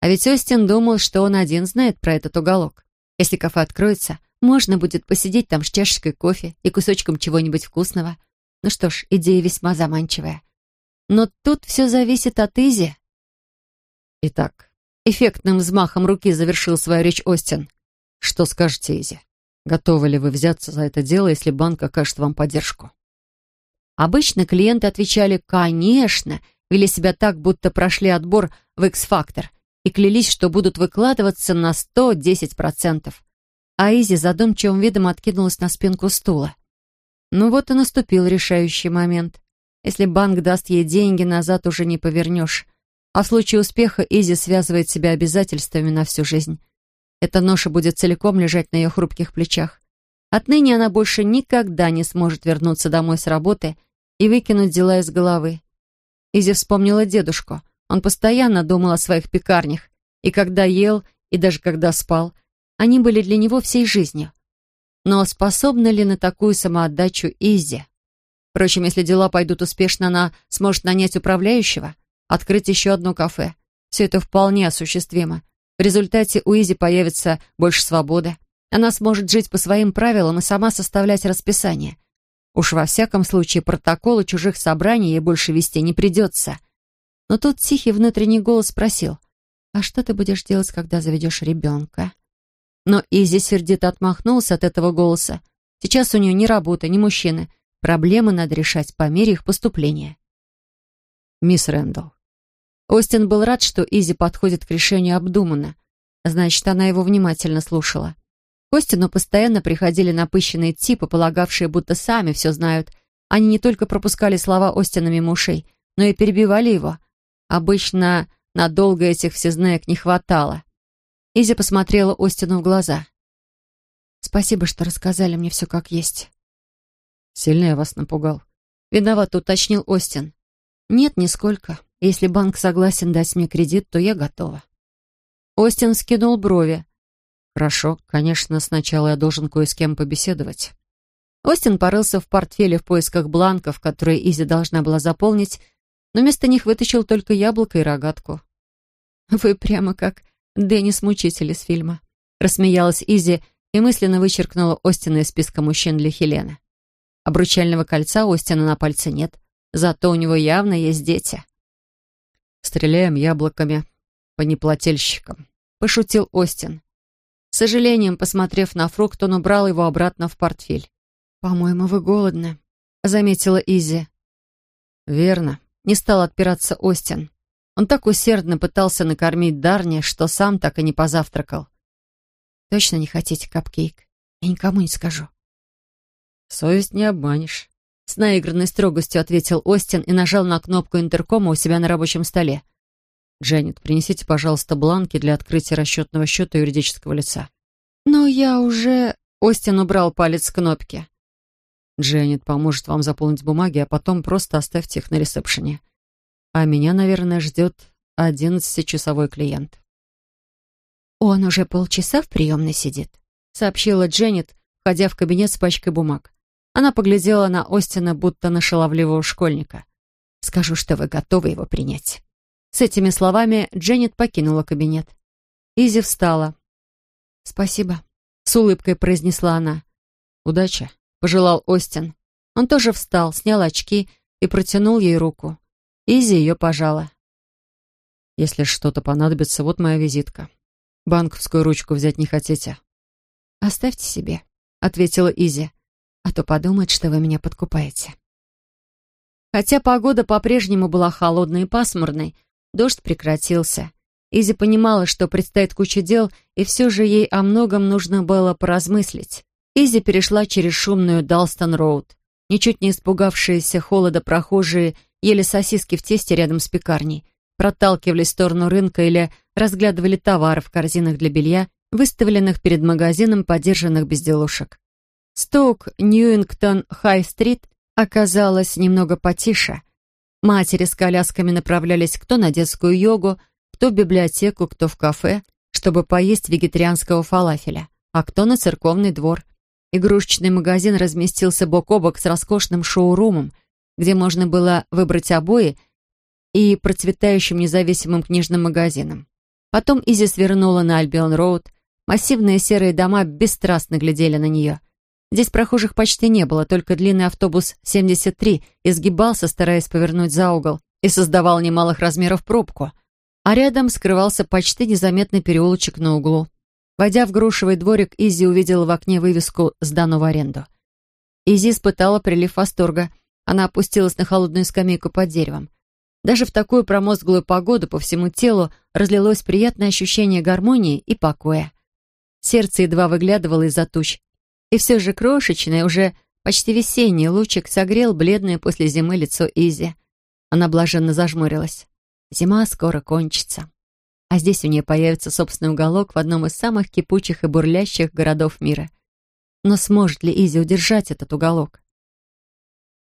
Speaker 2: А ведь Остин думал, что он один знает про этот уголок. Если кафе откроется, можно будет посидеть там с чашечкой кофе и кусочком чего-нибудь вкусного. Ну что ж, идея весьма заманчивая. Но тут все зависит от Изи.
Speaker 3: Итак,
Speaker 2: Эффектным взмахом руки завершил свою речь Остин.
Speaker 3: «Что скажете, Изи? Готовы ли вы взяться за это дело, если банк окажет вам поддержку?»
Speaker 2: Обычно клиенты отвечали «конечно», вели себя так, будто прошли отбор в X-Factor и клялись, что будут выкладываться на 110%. А Изи задумчивым видом откинулась на спинку стула. Ну вот и наступил решающий момент. Если банк даст ей деньги, назад уже не повернешь. А в случае успеха Изи связывает себя обязательствами на всю жизнь. Эта ноша будет целиком лежать на ее хрупких плечах. Отныне она больше никогда не сможет вернуться домой с работы и выкинуть дела из головы. Изи вспомнила дедушку. Он постоянно думал о своих пекарнях. И когда ел, и даже когда спал, они были для него всей жизнью. Но способна ли на такую самоотдачу Изи? Впрочем, если дела пойдут успешно, она сможет нанять управляющего открыть еще одно кафе. Все это вполне осуществимо. В результате у Изи появится больше свободы. Она сможет жить по своим правилам и сама составлять расписание. Уж во всяком случае протоколы чужих собраний ей больше вести не придется. Но тут тихий внутренний голос спросил, «А что ты будешь делать, когда заведешь ребенка?» Но Изи сердито отмахнулся от этого голоса. Сейчас у нее ни работа, ни мужчины. Проблемы надо решать по мере их поступления.
Speaker 3: «Мисс Рэндалл,
Speaker 2: Остин был рад, что Изи подходит к решению обдуманно. Значит, она его внимательно слушала. К Остину постоянно приходили напыщенные типы, полагавшие, будто сами все знают, Они не только пропускали слова Остина мимо ушей, но и перебивали его. Обычно надолго этих всезнаек не хватало. Изи посмотрела Остину в глаза. «Спасибо, что рассказали мне все как есть».
Speaker 3: «Сильно я вас напугал?»
Speaker 2: Виновато уточнил Остин. «Нет, нисколько. Если банк согласен дать мне кредит, то я готова». Остин скинул брови.
Speaker 3: «Хорошо. Конечно, сначала я должен кое с кем побеседовать».
Speaker 2: Остин порылся в портфеле в поисках бланков, которые Изи должна была заполнить, но вместо них вытащил только яблоко и рогатку. «Вы прямо как Деннис-мучитель из фильма», — рассмеялась Изи и мысленно вычеркнула Остина из списка мужчин для Хелены. Обручального кольца Остина на пальце нет, зато у него явно есть дети.
Speaker 3: «Стреляем яблоками по неплательщикам», — пошутил Остин.
Speaker 2: С сожалением, посмотрев на фрукт, он убрал его обратно в портфель. «По-моему, вы голодны», — заметила Изи.
Speaker 3: «Верно», — не стал отпираться Остин. Он так усердно пытался накормить Дарни, что сам так и не позавтракал.
Speaker 2: «Точно не хотите капкейк? Я никому не скажу».
Speaker 3: «Совесть не обманешь», —
Speaker 2: с наигранной строгостью ответил Остин и нажал на кнопку интеркома у себя на рабочем столе.
Speaker 3: «Дженнет, принесите, пожалуйста, бланки для открытия расчетного счета юридического лица».
Speaker 2: «Но я уже...» — Остин убрал палец с кнопки.
Speaker 3: «Дженнет поможет вам заполнить бумаги, а потом просто оставьте их на ресепшене. А меня, наверное, ждет одиннадцатичасовой клиент».
Speaker 2: «Он уже полчаса в приемной сидит», — сообщила Дженнет, входя в кабинет с пачкой бумаг. Она поглядела на Остина, будто на шаловливого школьника. «Скажу, что вы готовы его принять». С этими словами Дженнет покинула кабинет. Изи встала. «Спасибо», — с улыбкой произнесла она.
Speaker 3: «Удачи», —
Speaker 2: пожелал Остин. Он тоже встал, снял очки и протянул ей руку. Изи ее пожала.
Speaker 3: «Если что-то понадобится, вот моя визитка. Банковскую ручку взять не хотите?»
Speaker 2: «Оставьте себе», — ответила Изи а то подумает, что вы меня подкупаете. Хотя погода по-прежнему была холодной и пасмурной, дождь прекратился. Изи понимала, что предстоит куча дел, и все же ей о многом нужно было поразмыслить. Изи перешла через шумную Далстон-Роуд. Ничуть не испугавшиеся холода прохожие ели сосиски в тесте рядом с пекарней, проталкивались в сторону рынка или разглядывали товары в корзинах для белья, выставленных перед магазином подержанных безделушек. Сток Ньюингтон Хай-стрит оказалась немного потише. Матери с колясками направлялись кто на детскую йогу, кто в библиотеку, кто в кафе, чтобы поесть вегетарианского фалафеля, а кто на церковный двор. Игрушечный магазин разместился бок о бок с роскошным шоурумом, где можно было выбрать обои и процветающим независимым книжным магазином. Потом Изи свернула на Альбион-Роуд. Массивные серые дома бесстрастно глядели на нее. Здесь прохожих почти не было, только длинный автобус 73 изгибался, стараясь повернуть за угол, и создавал немалых размеров пробку. А рядом скрывался почти незаметный переулочек на углу. Войдя в грушевый дворик, Изи увидела в окне вывеску «Сдану в аренду». Изи испытала прилив восторга. Она опустилась на холодную скамейку под деревом. Даже в такую промозглую погоду по всему телу разлилось приятное ощущение гармонии и покоя. Солнце едва выглядывало из-за туч, и все же крошечный, уже почти весенний лучик согрел бледное после зимы лицо Изи. Она блаженно зажмурилась. Зима скоро кончится. А здесь у нее появится собственный уголок в одном из самых кипучих и бурлящих городов мира. Но сможет ли Изи удержать этот уголок?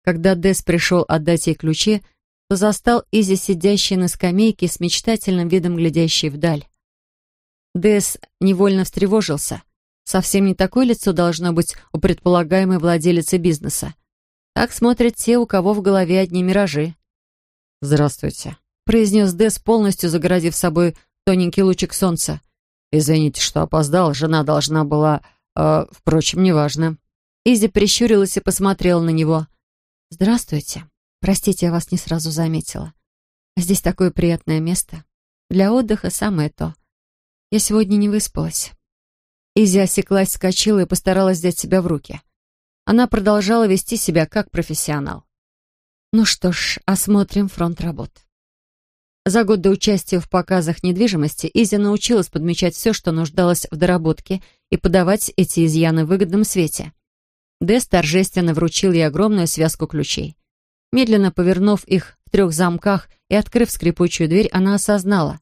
Speaker 2: Когда Дес пришел отдать ей ключи, то застал Изи сидящей на скамейке с мечтательным видом глядящей вдаль. Дес невольно встревожился. Совсем не такое лицо должно быть у предполагаемой владелицы бизнеса. Так смотрят те, у кого в голове одни миражи.
Speaker 3: «Здравствуйте», —
Speaker 2: произнес Дес, полностью загородив собой тоненький лучик солнца.
Speaker 3: «Извините, что опоздал. Жена должна была... Э, впрочем, неважно».
Speaker 2: Изи прищурилась и посмотрела на него. «Здравствуйте. Простите, я вас не сразу заметила. Здесь такое приятное место. Для отдыха самое то. Я сегодня не выспалась». Изи осеклась, вскочила и постаралась взять себя в руки. Она продолжала вести себя как профессионал. Ну что ж, осмотрим фронт работ. За год до участия в показах недвижимости Изи научилась подмечать все, что нуждалось в доработке, и подавать эти изъяны в выгодном свете. Дэс торжественно вручил ей огромную связку ключей. Медленно повернув их в трех замках и открыв скрипучую дверь, она осознала.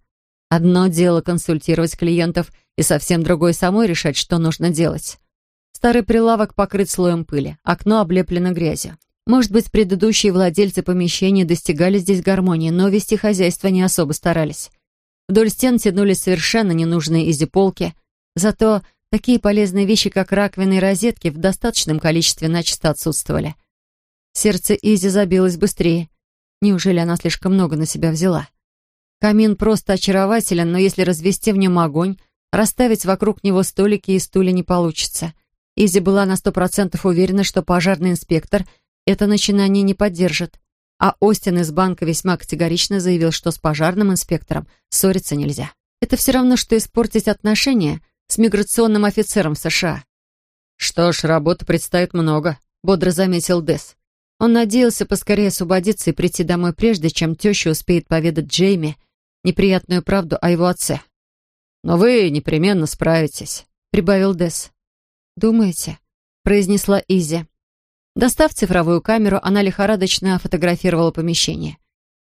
Speaker 2: Одно дело консультировать клиентов, и совсем другое самой решать, что нужно делать. Старый прилавок покрыт слоем пыли, окно облеплено грязью. Может быть, предыдущие владельцы помещения достигали здесь гармонии, но вести хозяйство не особо старались. Вдоль стен тянулись совершенно ненужные изи-полки, зато такие полезные вещи, как раковины и розетки, в достаточном количестве начисто отсутствовали. Сердце Изи забилось быстрее. Неужели она слишком много на себя взяла? Камин просто очарователен, но если развести в нем огонь, расставить вокруг него столики и стулья не получится. Изи была на сто процентов уверена, что пожарный инспектор это начинание не поддержит. А Остин из банка весьма категорично заявил, что с пожарным инспектором ссориться нельзя. Это все равно, что испортить отношения с миграционным офицером в США.
Speaker 3: «Что ж, работы предстоит много», — бодро заметил Десс.
Speaker 2: Он надеялся поскорее освободиться и прийти домой прежде, чем теща успеет поведать Джейми неприятную правду о его отце.
Speaker 3: «Но вы непременно справитесь», — прибавил Десс.
Speaker 2: «Думаете?» — произнесла Изи. Достав цифровую камеру, она лихорадочно фотографировала помещение.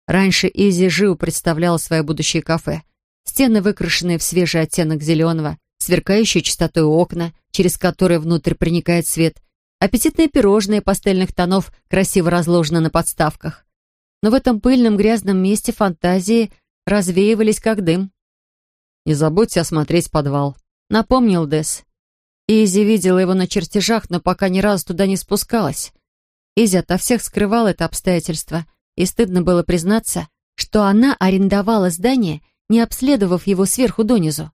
Speaker 2: Раньше Изи живо представляла свое будущее кафе. Стены, выкрашенные в свежий оттенок зеленого, сверкающие чистотой окна, через которые внутрь проникает свет, аппетитные пирожные пастельных тонов красиво разложены на подставках. Но в этом пыльном грязном месте фантазии развеивались как дым.
Speaker 3: «Не забудьте осмотреть подвал», —
Speaker 2: напомнил Десс. Изи видела его на чертежах, но пока ни разу туда не спускалась. Изи ото всех скрывала это обстоятельство, и стыдно было признаться, что она арендовала здание, не обследовав его сверху донизу.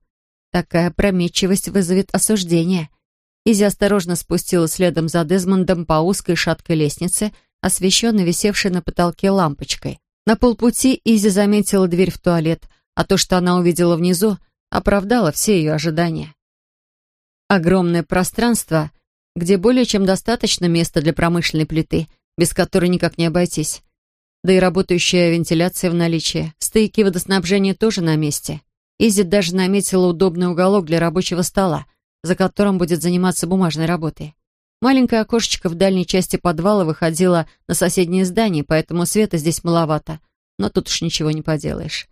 Speaker 2: Такая прометчивость вызовет осуждение. Изи осторожно спустилась следом за Дезмондом по узкой шаткой лестнице, освещенной висевшей на потолке лампочкой. На полпути Изи заметила дверь в туалет, а то, что она увидела внизу, оправдало все ее ожидания. Огромное пространство, где более чем достаточно места для промышленной плиты, без которой никак не обойтись. Да и работающая вентиляция в наличии. Стойки водоснабжения тоже на месте. Изи даже наметила удобный уголок для рабочего стола, за которым будет заниматься бумажной работой. Маленькое окошечко в дальней части подвала выходило на соседнее здание, поэтому света здесь маловато. Но тут уж ничего не поделаешь.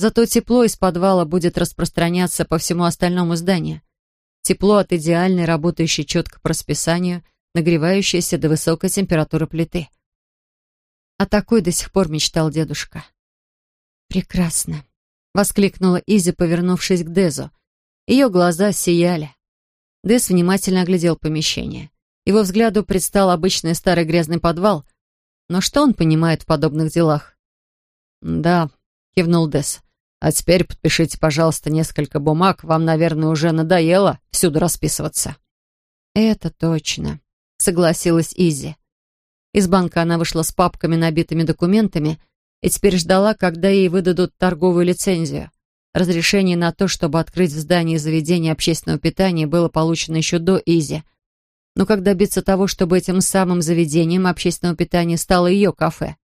Speaker 2: Зато тепло из подвала будет распространяться по всему остальному зданию. Тепло от идеальной, работающей четко по расписанию, нагревающейся до высокой температуры плиты. О такой до сих пор мечтал дедушка. «Прекрасно!» — воскликнула Изи, повернувшись к Дезу. Ее глаза сияли. Дез внимательно оглядел помещение. Его взгляду предстал обычный старый грязный подвал. Но что он понимает в подобных делах?
Speaker 3: «Да», — кивнул Дес. А теперь подпишите, пожалуйста, несколько бумаг. Вам, наверное, уже надоело всюду расписываться».
Speaker 2: «Это точно», — согласилась Изи. Из банка она вышла с папками, набитыми документами, и теперь ждала, когда ей выдадут торговую лицензию. Разрешение на то, чтобы открыть в здании заведения общественного питания, было получено еще до Изи. Но как добиться того, чтобы этим самым заведением общественного питания стало ее кафе?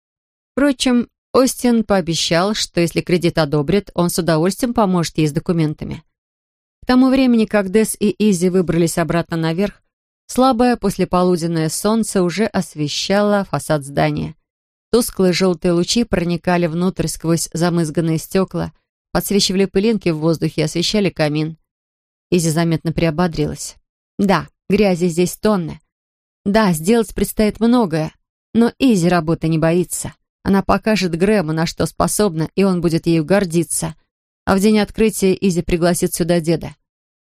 Speaker 2: Впрочем, Остин пообещал, что если кредит одобрят, он с удовольствием поможет ей с документами. К тому времени, как Дес и Изи выбрались обратно наверх, слабое послеполуденное солнце уже освещало фасад здания. Тусклые желтые лучи проникали внутрь сквозь замызганные стекла, подсвечивали пылинки в воздухе и освещали камин. Изи заметно приободрилась. Да, грязи здесь тонны. Да, сделать предстоит многое, но Изи работы не боится. Она покажет Грэму, на что способна, и он будет ею гордиться. А в день открытия Изи пригласит сюда деда.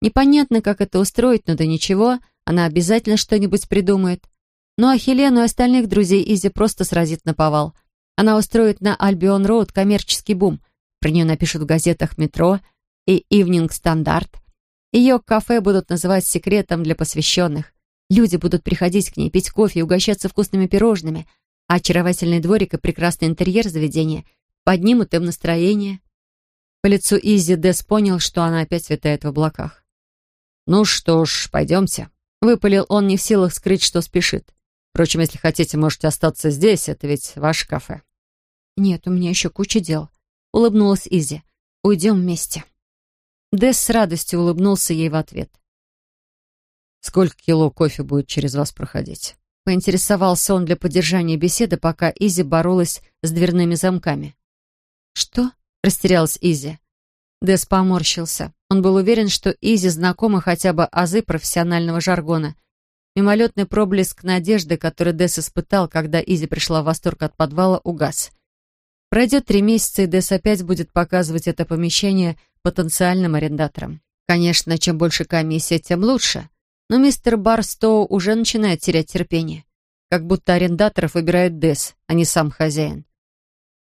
Speaker 2: Непонятно, как это устроить, ну да ничего, она обязательно что-нибудь придумает. Ну а Хелену и остальных друзей Изи просто сразит наповал. Она устроит на Альбион Роуд коммерческий бум. Про нее напишут в газетах «Метро» и «Ивнинг Стандарт». Ее кафе будут называть секретом для посвященных. Люди будут приходить к ней, пить кофе и угощаться вкусными пирожными – а очаровательный дворик и прекрасный интерьер заведения поднимут им настроение. По лицу Изи Дес понял, что она опять витает в облаках.
Speaker 3: «Ну что ж, пойдемте», — выпалил он не в силах скрыть, что спешит. «Впрочем, если хотите, можете остаться здесь, это ведь ваше кафе».
Speaker 2: «Нет, у меня еще куча дел», — улыбнулась Изи. «Уйдем вместе». Дес с радостью улыбнулся ей в ответ.
Speaker 3: «Сколько кило кофе будет через вас проходить?»
Speaker 2: Поинтересовался он для поддержания беседы, пока Изи боролась с дверными замками. «Что?» — растерялась Изи. Дэс поморщился. Он был уверен, что Изи знакомы хотя бы азы профессионального жаргона. Мимолетный проблеск надежды, который Дэс испытал, когда Изи пришла в восторг от подвала, угас. Пройдет три месяца, и Дэс опять будет показывать это помещение потенциальным арендаторам. Конечно, чем больше комиссия, тем лучше. Но мистер Барстоу уже начинает терять терпение. Как будто арендаторов выбирает Дэс, а не сам хозяин.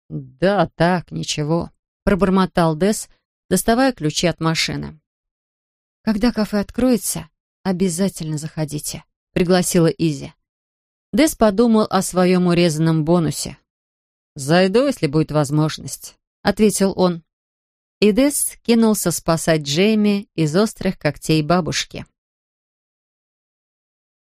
Speaker 3: «Да, так, ничего», — пробормотал Дэс, доставая ключи от машины.
Speaker 2: «Когда кафе откроется, обязательно заходите», — пригласила Изи.
Speaker 3: Дэс подумал о своем урезанном бонусе. «Зайду, если будет возможность», — ответил он. И Дэс кинулся спасать Джейми из острых когтей бабушки.